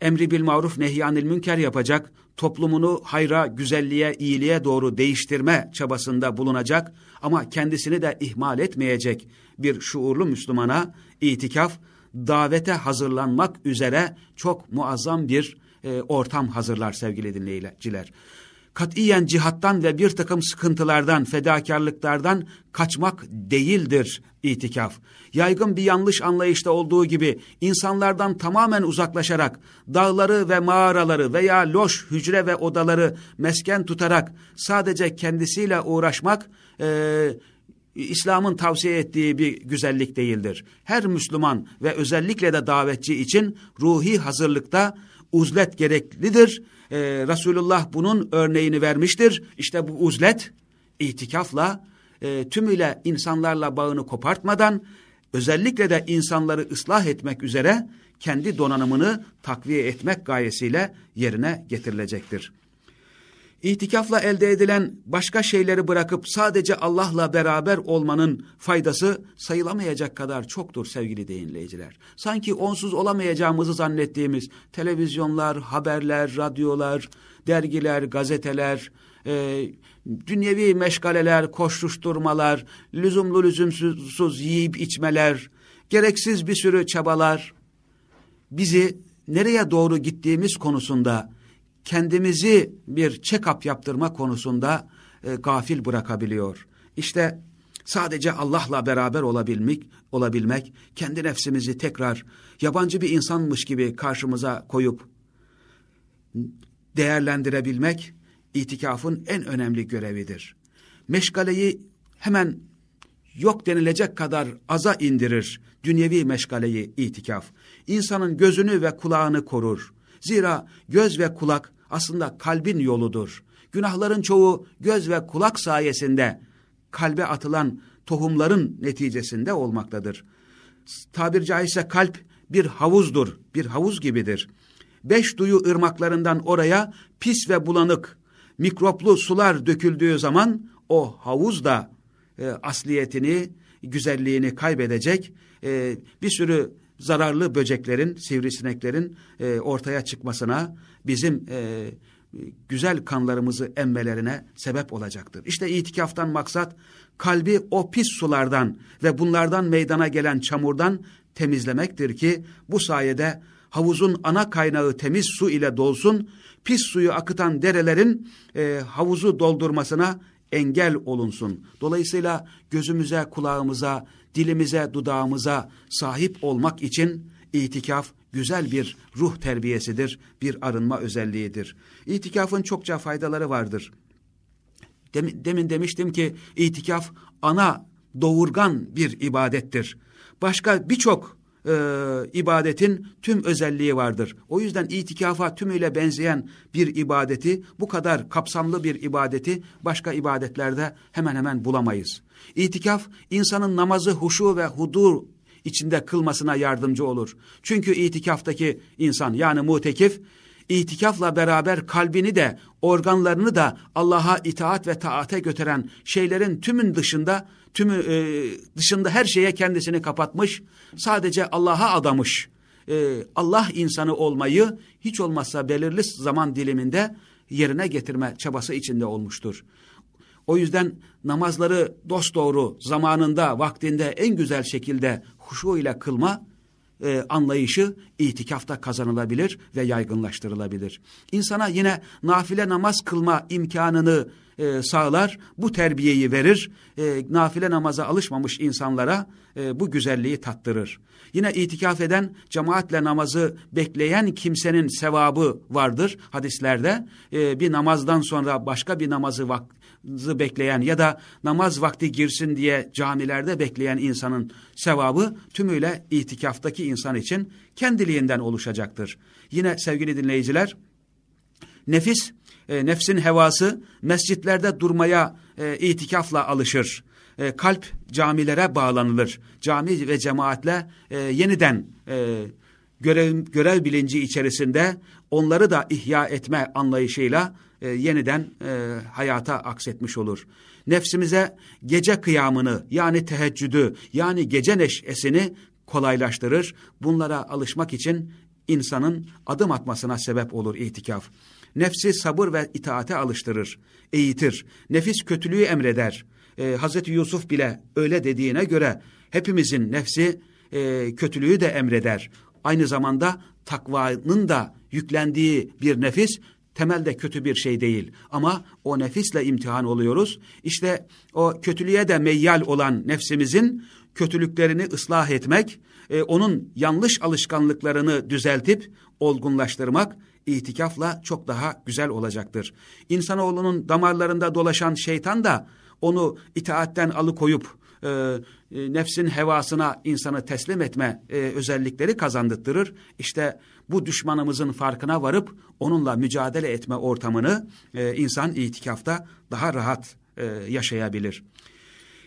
emri bil maruf nehyanil münker yapacak, toplumunu hayra, güzelliğe, iyiliğe doğru değiştirme çabasında bulunacak ama kendisini de ihmal etmeyecek bir şuurlu Müslümana itikaf, davete hazırlanmak üzere çok muazzam bir e, ortam hazırlar sevgili dinleyiciler. Katiyen cihattan ve bir takım sıkıntılardan, fedakarlıklardan kaçmak değildir itikaf. Yaygın bir yanlış anlayışta olduğu gibi insanlardan tamamen uzaklaşarak dağları ve mağaraları veya loş hücre ve odaları mesken tutarak sadece kendisiyle uğraşmak e, İslam'ın tavsiye ettiği bir güzellik değildir. Her Müslüman ve özellikle de davetçi için ruhi hazırlıkta uzlet gereklidir. Ee, Resulullah bunun örneğini vermiştir. İşte bu uzlet itikafla e, tümüyle insanlarla bağını kopartmadan özellikle de insanları ıslah etmek üzere kendi donanımını takviye etmek gayesiyle yerine getirilecektir. İtikafla elde edilen başka şeyleri bırakıp sadece Allah'la beraber olmanın faydası sayılamayacak kadar çoktur sevgili dinleyiciler. Sanki onsuz olamayacağımızı zannettiğimiz televizyonlar, haberler, radyolar, dergiler, gazeteler, e, dünyevi meşgaleler, koşuşturmalar, lüzumlu lüzumsuz yiyip içmeler, gereksiz bir sürü çabalar bizi nereye doğru gittiğimiz konusunda kendimizi bir check-up yaptırma konusunda e, gafil bırakabiliyor. İşte sadece Allah'la beraber olabilmek, olabilmek, kendi nefsimizi tekrar yabancı bir insanmış gibi karşımıza koyup değerlendirebilmek itikafın en önemli görevidir. Meşgaleyi hemen yok denilecek kadar aza indirir dünyevi meşgaleyi itikaf. İnsanın gözünü ve kulağını korur. Zira göz ve kulak aslında kalbin yoludur. Günahların çoğu göz ve kulak sayesinde kalbe atılan tohumların neticesinde olmaktadır. Tabir caizse kalp bir havuzdur, bir havuz gibidir. Beş duyu ırmaklarından oraya pis ve bulanık, mikroplu sular döküldüğü zaman o havuz da e, asliyetini, güzelliğini kaybedecek. E, bir sürü zararlı böceklerin, sivrisineklerin e, ortaya çıkmasına, bizim e, güzel kanlarımızı emmelerine sebep olacaktır. İşte itikaftan maksat kalbi o pis sulardan ve bunlardan meydana gelen çamurdan temizlemektir ki bu sayede havuzun ana kaynağı temiz su ile dolsun, pis suyu akıtan derelerin e, havuzu doldurmasına engel olunsun. Dolayısıyla gözümüze, kulağımıza, dilimize, dudağımıza sahip olmak için itikaf güzel bir ruh terbiyesidir, bir arınma özelliğidir. İtikafın çokça faydaları vardır. Demin demiştim ki itikaf ana doğurgan bir ibadettir. Başka birçok e, ibadetin tüm özelliği vardır. O yüzden itikafa tümüyle benzeyen bir ibadeti, bu kadar kapsamlı bir ibadeti başka ibadetlerde hemen hemen bulamayız. İtikaf insanın namazı huşu ve hudur içinde kılmasına yardımcı olur. Çünkü itikaftaki insan yani mutekif itikafla beraber kalbini de organlarını da Allah'a itaat ve taate götüren şeylerin tümün dışında tümü e, dışında her şeye kendisini kapatmış sadece Allah'a adamış e, Allah insanı olmayı hiç olmazsa belirli zaman diliminde yerine getirme çabası içinde olmuştur. O yüzden namazları dosdoğru zamanında, vaktinde en güzel şekilde huşu ile kılma e, anlayışı itikafta kazanılabilir ve yaygınlaştırılabilir. İnsana yine nafile namaz kılma imkanını e, sağlar, bu terbiyeyi verir, e, nafile namaza alışmamış insanlara e, bu güzelliği tattırır. Yine itikaf eden, cemaatle namazı bekleyen kimsenin sevabı vardır hadislerde. E, bir namazdan sonra başka bir namazı vak bekleyen ya da namaz vakti girsin diye camilerde bekleyen insanın sevabı tümüyle itikaftaki insan için kendiliğinden oluşacaktır. Yine sevgili dinleyiciler, nefis, e, nefsin hevası mescitlerde durmaya e, itikafla alışır. E, kalp camilere bağlanılır. Cami ve cemaatle e, yeniden e, görev, görev bilinci içerisinde onları da ihya etme anlayışıyla e, yeniden e, hayata aksetmiş olur. Nefsimize gece kıyamını yani teheccüdü yani gece neşesini kolaylaştırır. Bunlara alışmak için insanın adım atmasına sebep olur itikaf. Nefsi sabır ve itaate alıştırır, eğitir. Nefis kötülüğü emreder. Ee, Hazreti Yusuf bile öyle dediğine göre hepimizin nefsi e, kötülüğü de emreder. Aynı zamanda takvanın da yüklendiği bir nefis temelde kötü bir şey değil. Ama o nefisle imtihan oluyoruz. İşte o kötülüğe de meyyal olan nefsimizin kötülüklerini ıslah etmek, e, onun yanlış alışkanlıklarını düzeltip olgunlaştırmak itikafla çok daha güzel olacaktır. İnsanoğlunun damarlarında dolaşan şeytan da onu itaatten alıkoyup e, e, nefsin hevasına insanı teslim etme e, özellikleri kazandırtırır. İşte bu düşmanımızın farkına varıp onunla mücadele etme ortamını e, insan itikafta daha rahat e, yaşayabilir.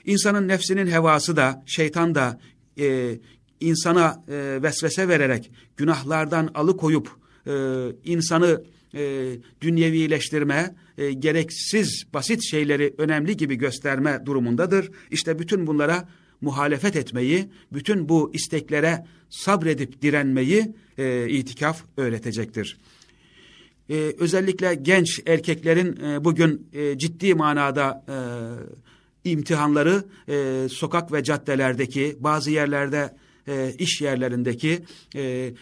İnsanın nefsinin hevası da şeytan da e, insana e, vesvese vererek günahlardan alıkoyup e, insanı e, dünyevileştirme, e, gereksiz basit şeyleri önemli gibi gösterme durumundadır. İşte bütün bunlara muhalefet etmeyi, bütün bu isteklere sabredip direnmeyi e, itikaf öğretecektir. E, özellikle genç erkeklerin e, bugün e, ciddi manada e, imtihanları e, sokak ve caddelerdeki bazı yerlerde e, iş yerlerindeki e,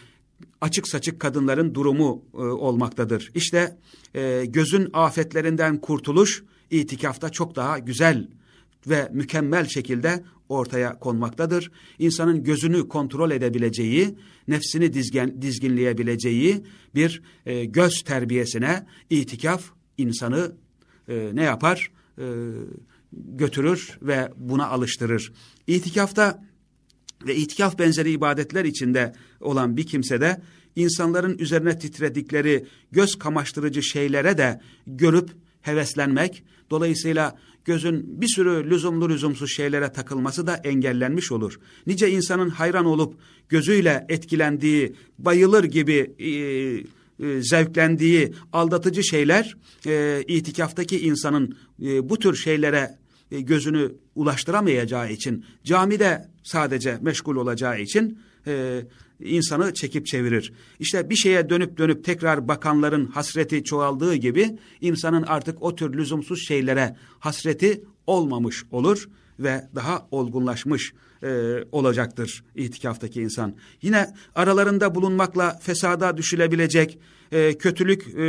açık saçık kadınların durumu e, olmaktadır. İşte e, gözün afetlerinden kurtuluş itikafta çok daha güzel ve mükemmel şekilde ortaya konmaktadır. İnsanın gözünü kontrol edebileceği, nefsini dizgen, dizginleyebileceği bir e, göz terbiyesine itikaf insanı e, ne yapar? E, götürür ve buna alıştırır. İtikafta ve itikaf benzeri ibadetler içinde olan bir kimse de insanların üzerine titredikleri göz kamaştırıcı şeylere de görüp heveslenmek, dolayısıyla gözün bir sürü lüzumlu lüzumsuz şeylere takılması da engellenmiş olur. Nice insanın hayran olup gözüyle etkilendiği, bayılır gibi e, e, zevklendiği aldatıcı şeyler, e, itikaftaki insanın e, bu tür şeylere e, gözünü ulaştıramayacağı için, camide sadece meşgul olacağı için e, insanı çekip çevirir. İşte bir şeye dönüp dönüp tekrar bakanların hasreti çoğaldığı gibi insanın artık o tür lüzumsuz şeylere hasreti olmamış olur ve daha olgunlaşmış e, olacaktır itikaftaki insan. Yine aralarında bulunmakla fesada düşülebilecek e, kötülük e,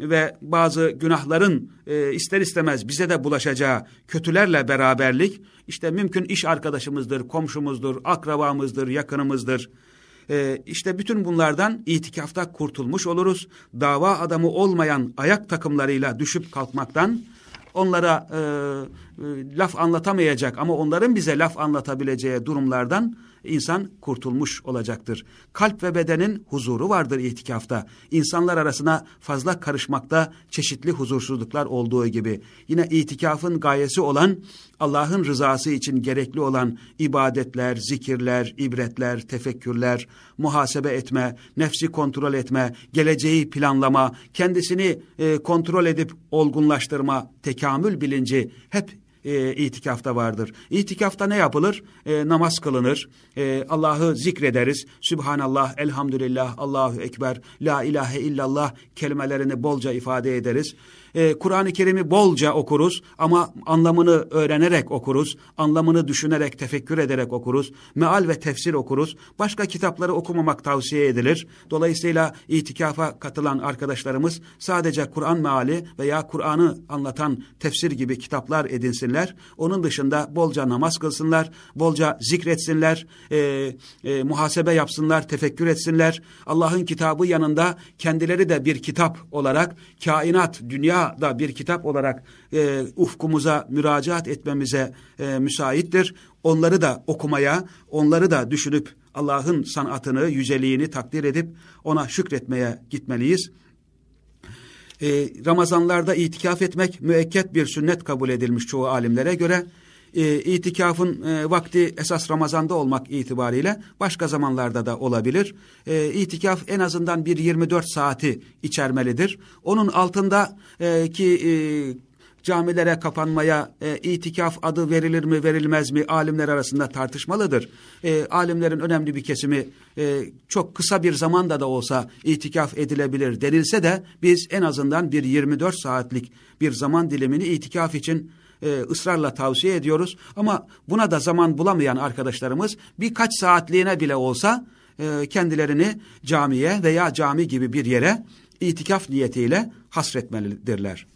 ve bazı günahların e, ister istemez bize de bulaşacağı kötülerle beraberlik işte mümkün iş arkadaşımızdır, komşumuzdur, akrabamızdır, yakınımızdır. Ee, işte bütün bunlardan itikafta kurtulmuş oluruz. Dava adamı olmayan ayak takımlarıyla düşüp kalkmaktan onlara e, e, laf anlatamayacak ama onların bize laf anlatabileceği durumlardan insan kurtulmuş olacaktır. Kalp ve bedenin huzuru vardır itikafta. İnsanlar arasına fazla karışmakta çeşitli huzursuzluklar olduğu gibi. Yine itikafın gayesi olan Allah'ın rızası için gerekli olan ibadetler, zikirler, ibretler, tefekkürler, muhasebe etme, nefsi kontrol etme, geleceği planlama, kendisini e, kontrol edip olgunlaştırma, tekamül bilinci hep e, itikafta vardır. İtikafta ne yapılır? E, namaz kılınır. E, Allah'ı zikrederiz. Sübhanallah, elhamdülillah, Allahu Ekber, la ilahe illallah kelimelerini bolca ifade ederiz e, Kur'an-ı Kerim'i bolca okuruz ama anlamını öğrenerek okuruz, anlamını düşünerek, tefekkür ederek okuruz, meal ve tefsir okuruz. Başka kitapları okumamak tavsiye edilir. Dolayısıyla itikafa katılan arkadaşlarımız sadece Kur'an meali veya Kur'an'ı anlatan tefsir gibi kitaplar edinsinler. Onun dışında bolca namaz kılsınlar, bolca zikretsinler, e, e, muhasebe yapsınlar, tefekkür etsinler. Allah'ın kitabı yanında kendileri de bir kitap olarak kainat, dünya da bir kitap olarak e, ufkumuza müracaat etmemize e, müsaittir. Onları da okumaya, onları da düşünüp Allah'ın sanatını, yüceliğini takdir edip ona şükretmeye gitmeliyiz. E, Ramazanlarda itikaf etmek müekket bir sünnet kabul edilmiş çoğu alimlere göre e, itikafın e, vakti esas Ramazan'da olmak itibariyle başka zamanlarda da olabilir. E, itikaf en azından bir 24 saati içermelidir. Onun altında e, ki e, camilere kapanmaya e, itikaf adı verilir mi verilmez mi alimler arasında tartışmalıdır. E, alimlerin önemli bir kesimi e, çok kısa bir zamanda da olsa itikaf edilebilir denilse de biz en azından bir 24 saatlik bir zaman dilimini itikaf için e, ısrarla tavsiye ediyoruz. Ama buna da zaman bulamayan arkadaşlarımız birkaç saatliğine bile olsa e, kendilerini camiye veya cami gibi bir yere itikaf niyetiyle hasretmelidirler.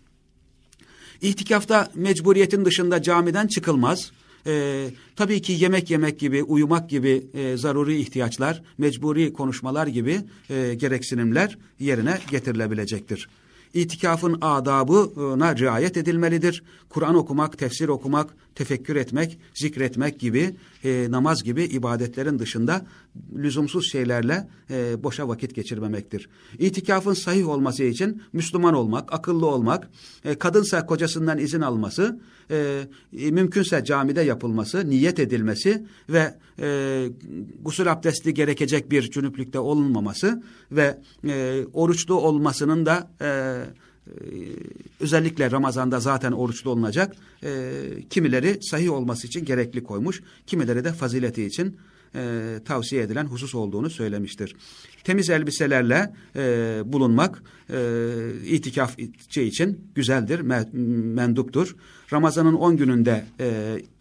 İtikafta mecburiyetin dışında camiden çıkılmaz. Ee, tabii ki yemek yemek gibi, uyumak gibi e, zaruri ihtiyaçlar, mecburi konuşmalar gibi e, gereksinimler yerine getirilebilecektir. İtikafın adabına riayet edilmelidir. Kur'an okumak, tefsir okumak, tefekkür etmek, zikretmek gibi, e, namaz gibi ibadetlerin dışında lüzumsuz şeylerle e, boşa vakit geçirmemektir. İtikafın sahih olması için Müslüman olmak, akıllı olmak, e, kadınsa kocasından izin alması, e, mümkünse camide yapılması, niyet edilmesi ve e, gusül abdesti gerekecek bir cünüplükte olunmaması ve e, oruçlu olmasının da e, özellikle Ramazan'da zaten oruçlu olunacak. E, kimileri sahih olması için gerekli koymuş. Kimileri de fazileti için e, tavsiye edilen husus olduğunu söylemiştir. Temiz elbiselerle e, bulunmak e, itikafçı için güzeldir, me, menduptur. Ramazan'ın 10 gününde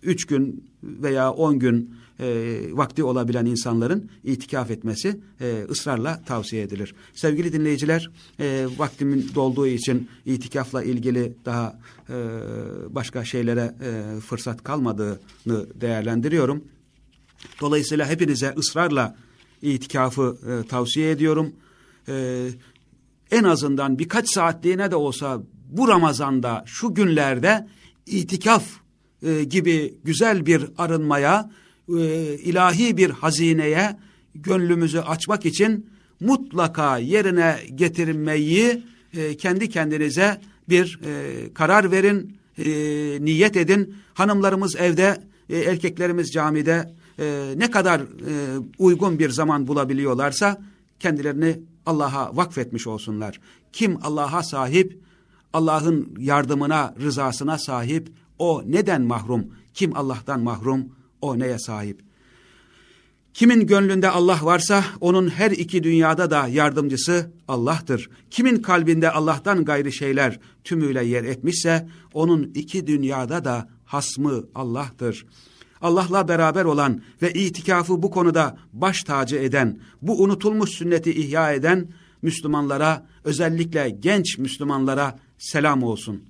3 e, gün veya 10 gün e, vakti olabilen insanların itikaf etmesi e, ısrarla tavsiye edilir. Sevgili dinleyiciler, e, vaktimin dolduğu için itikafla ilgili daha e, başka şeylere e, fırsat kalmadığını değerlendiriyorum. Dolayısıyla hepinize ısrarla itikafı e, tavsiye ediyorum. E, en azından birkaç saatliğine de olsa bu Ramazan'da, şu günlerde itikaf e, gibi güzel bir arınmaya, e, ilahi bir hazineye gönlümüzü açmak için mutlaka yerine getirmeyi e, kendi kendinize bir e, karar verin, niyet edin. Hanımlarımız evde, erkeklerimiz camide ne kadar uygun bir zaman bulabiliyorlarsa kendilerini Allah'a vakfetmiş olsunlar. Kim Allah'a sahip, Allah'ın yardımına, rızasına sahip O neden mahrum? Kim Allah'tan mahrum? O neye sahip? Kimin gönlünde Allah varsa onun her iki dünyada da yardımcısı Allah'tır. Kimin kalbinde Allah'tan gayrı şeyler tümüyle yer etmişse onun iki dünyada da hasmı Allah'tır. Allah'la beraber olan ve itikafı bu konuda baş tacı eden, bu unutulmuş sünneti ihya eden Müslümanlara, özellikle genç Müslümanlara selam olsun.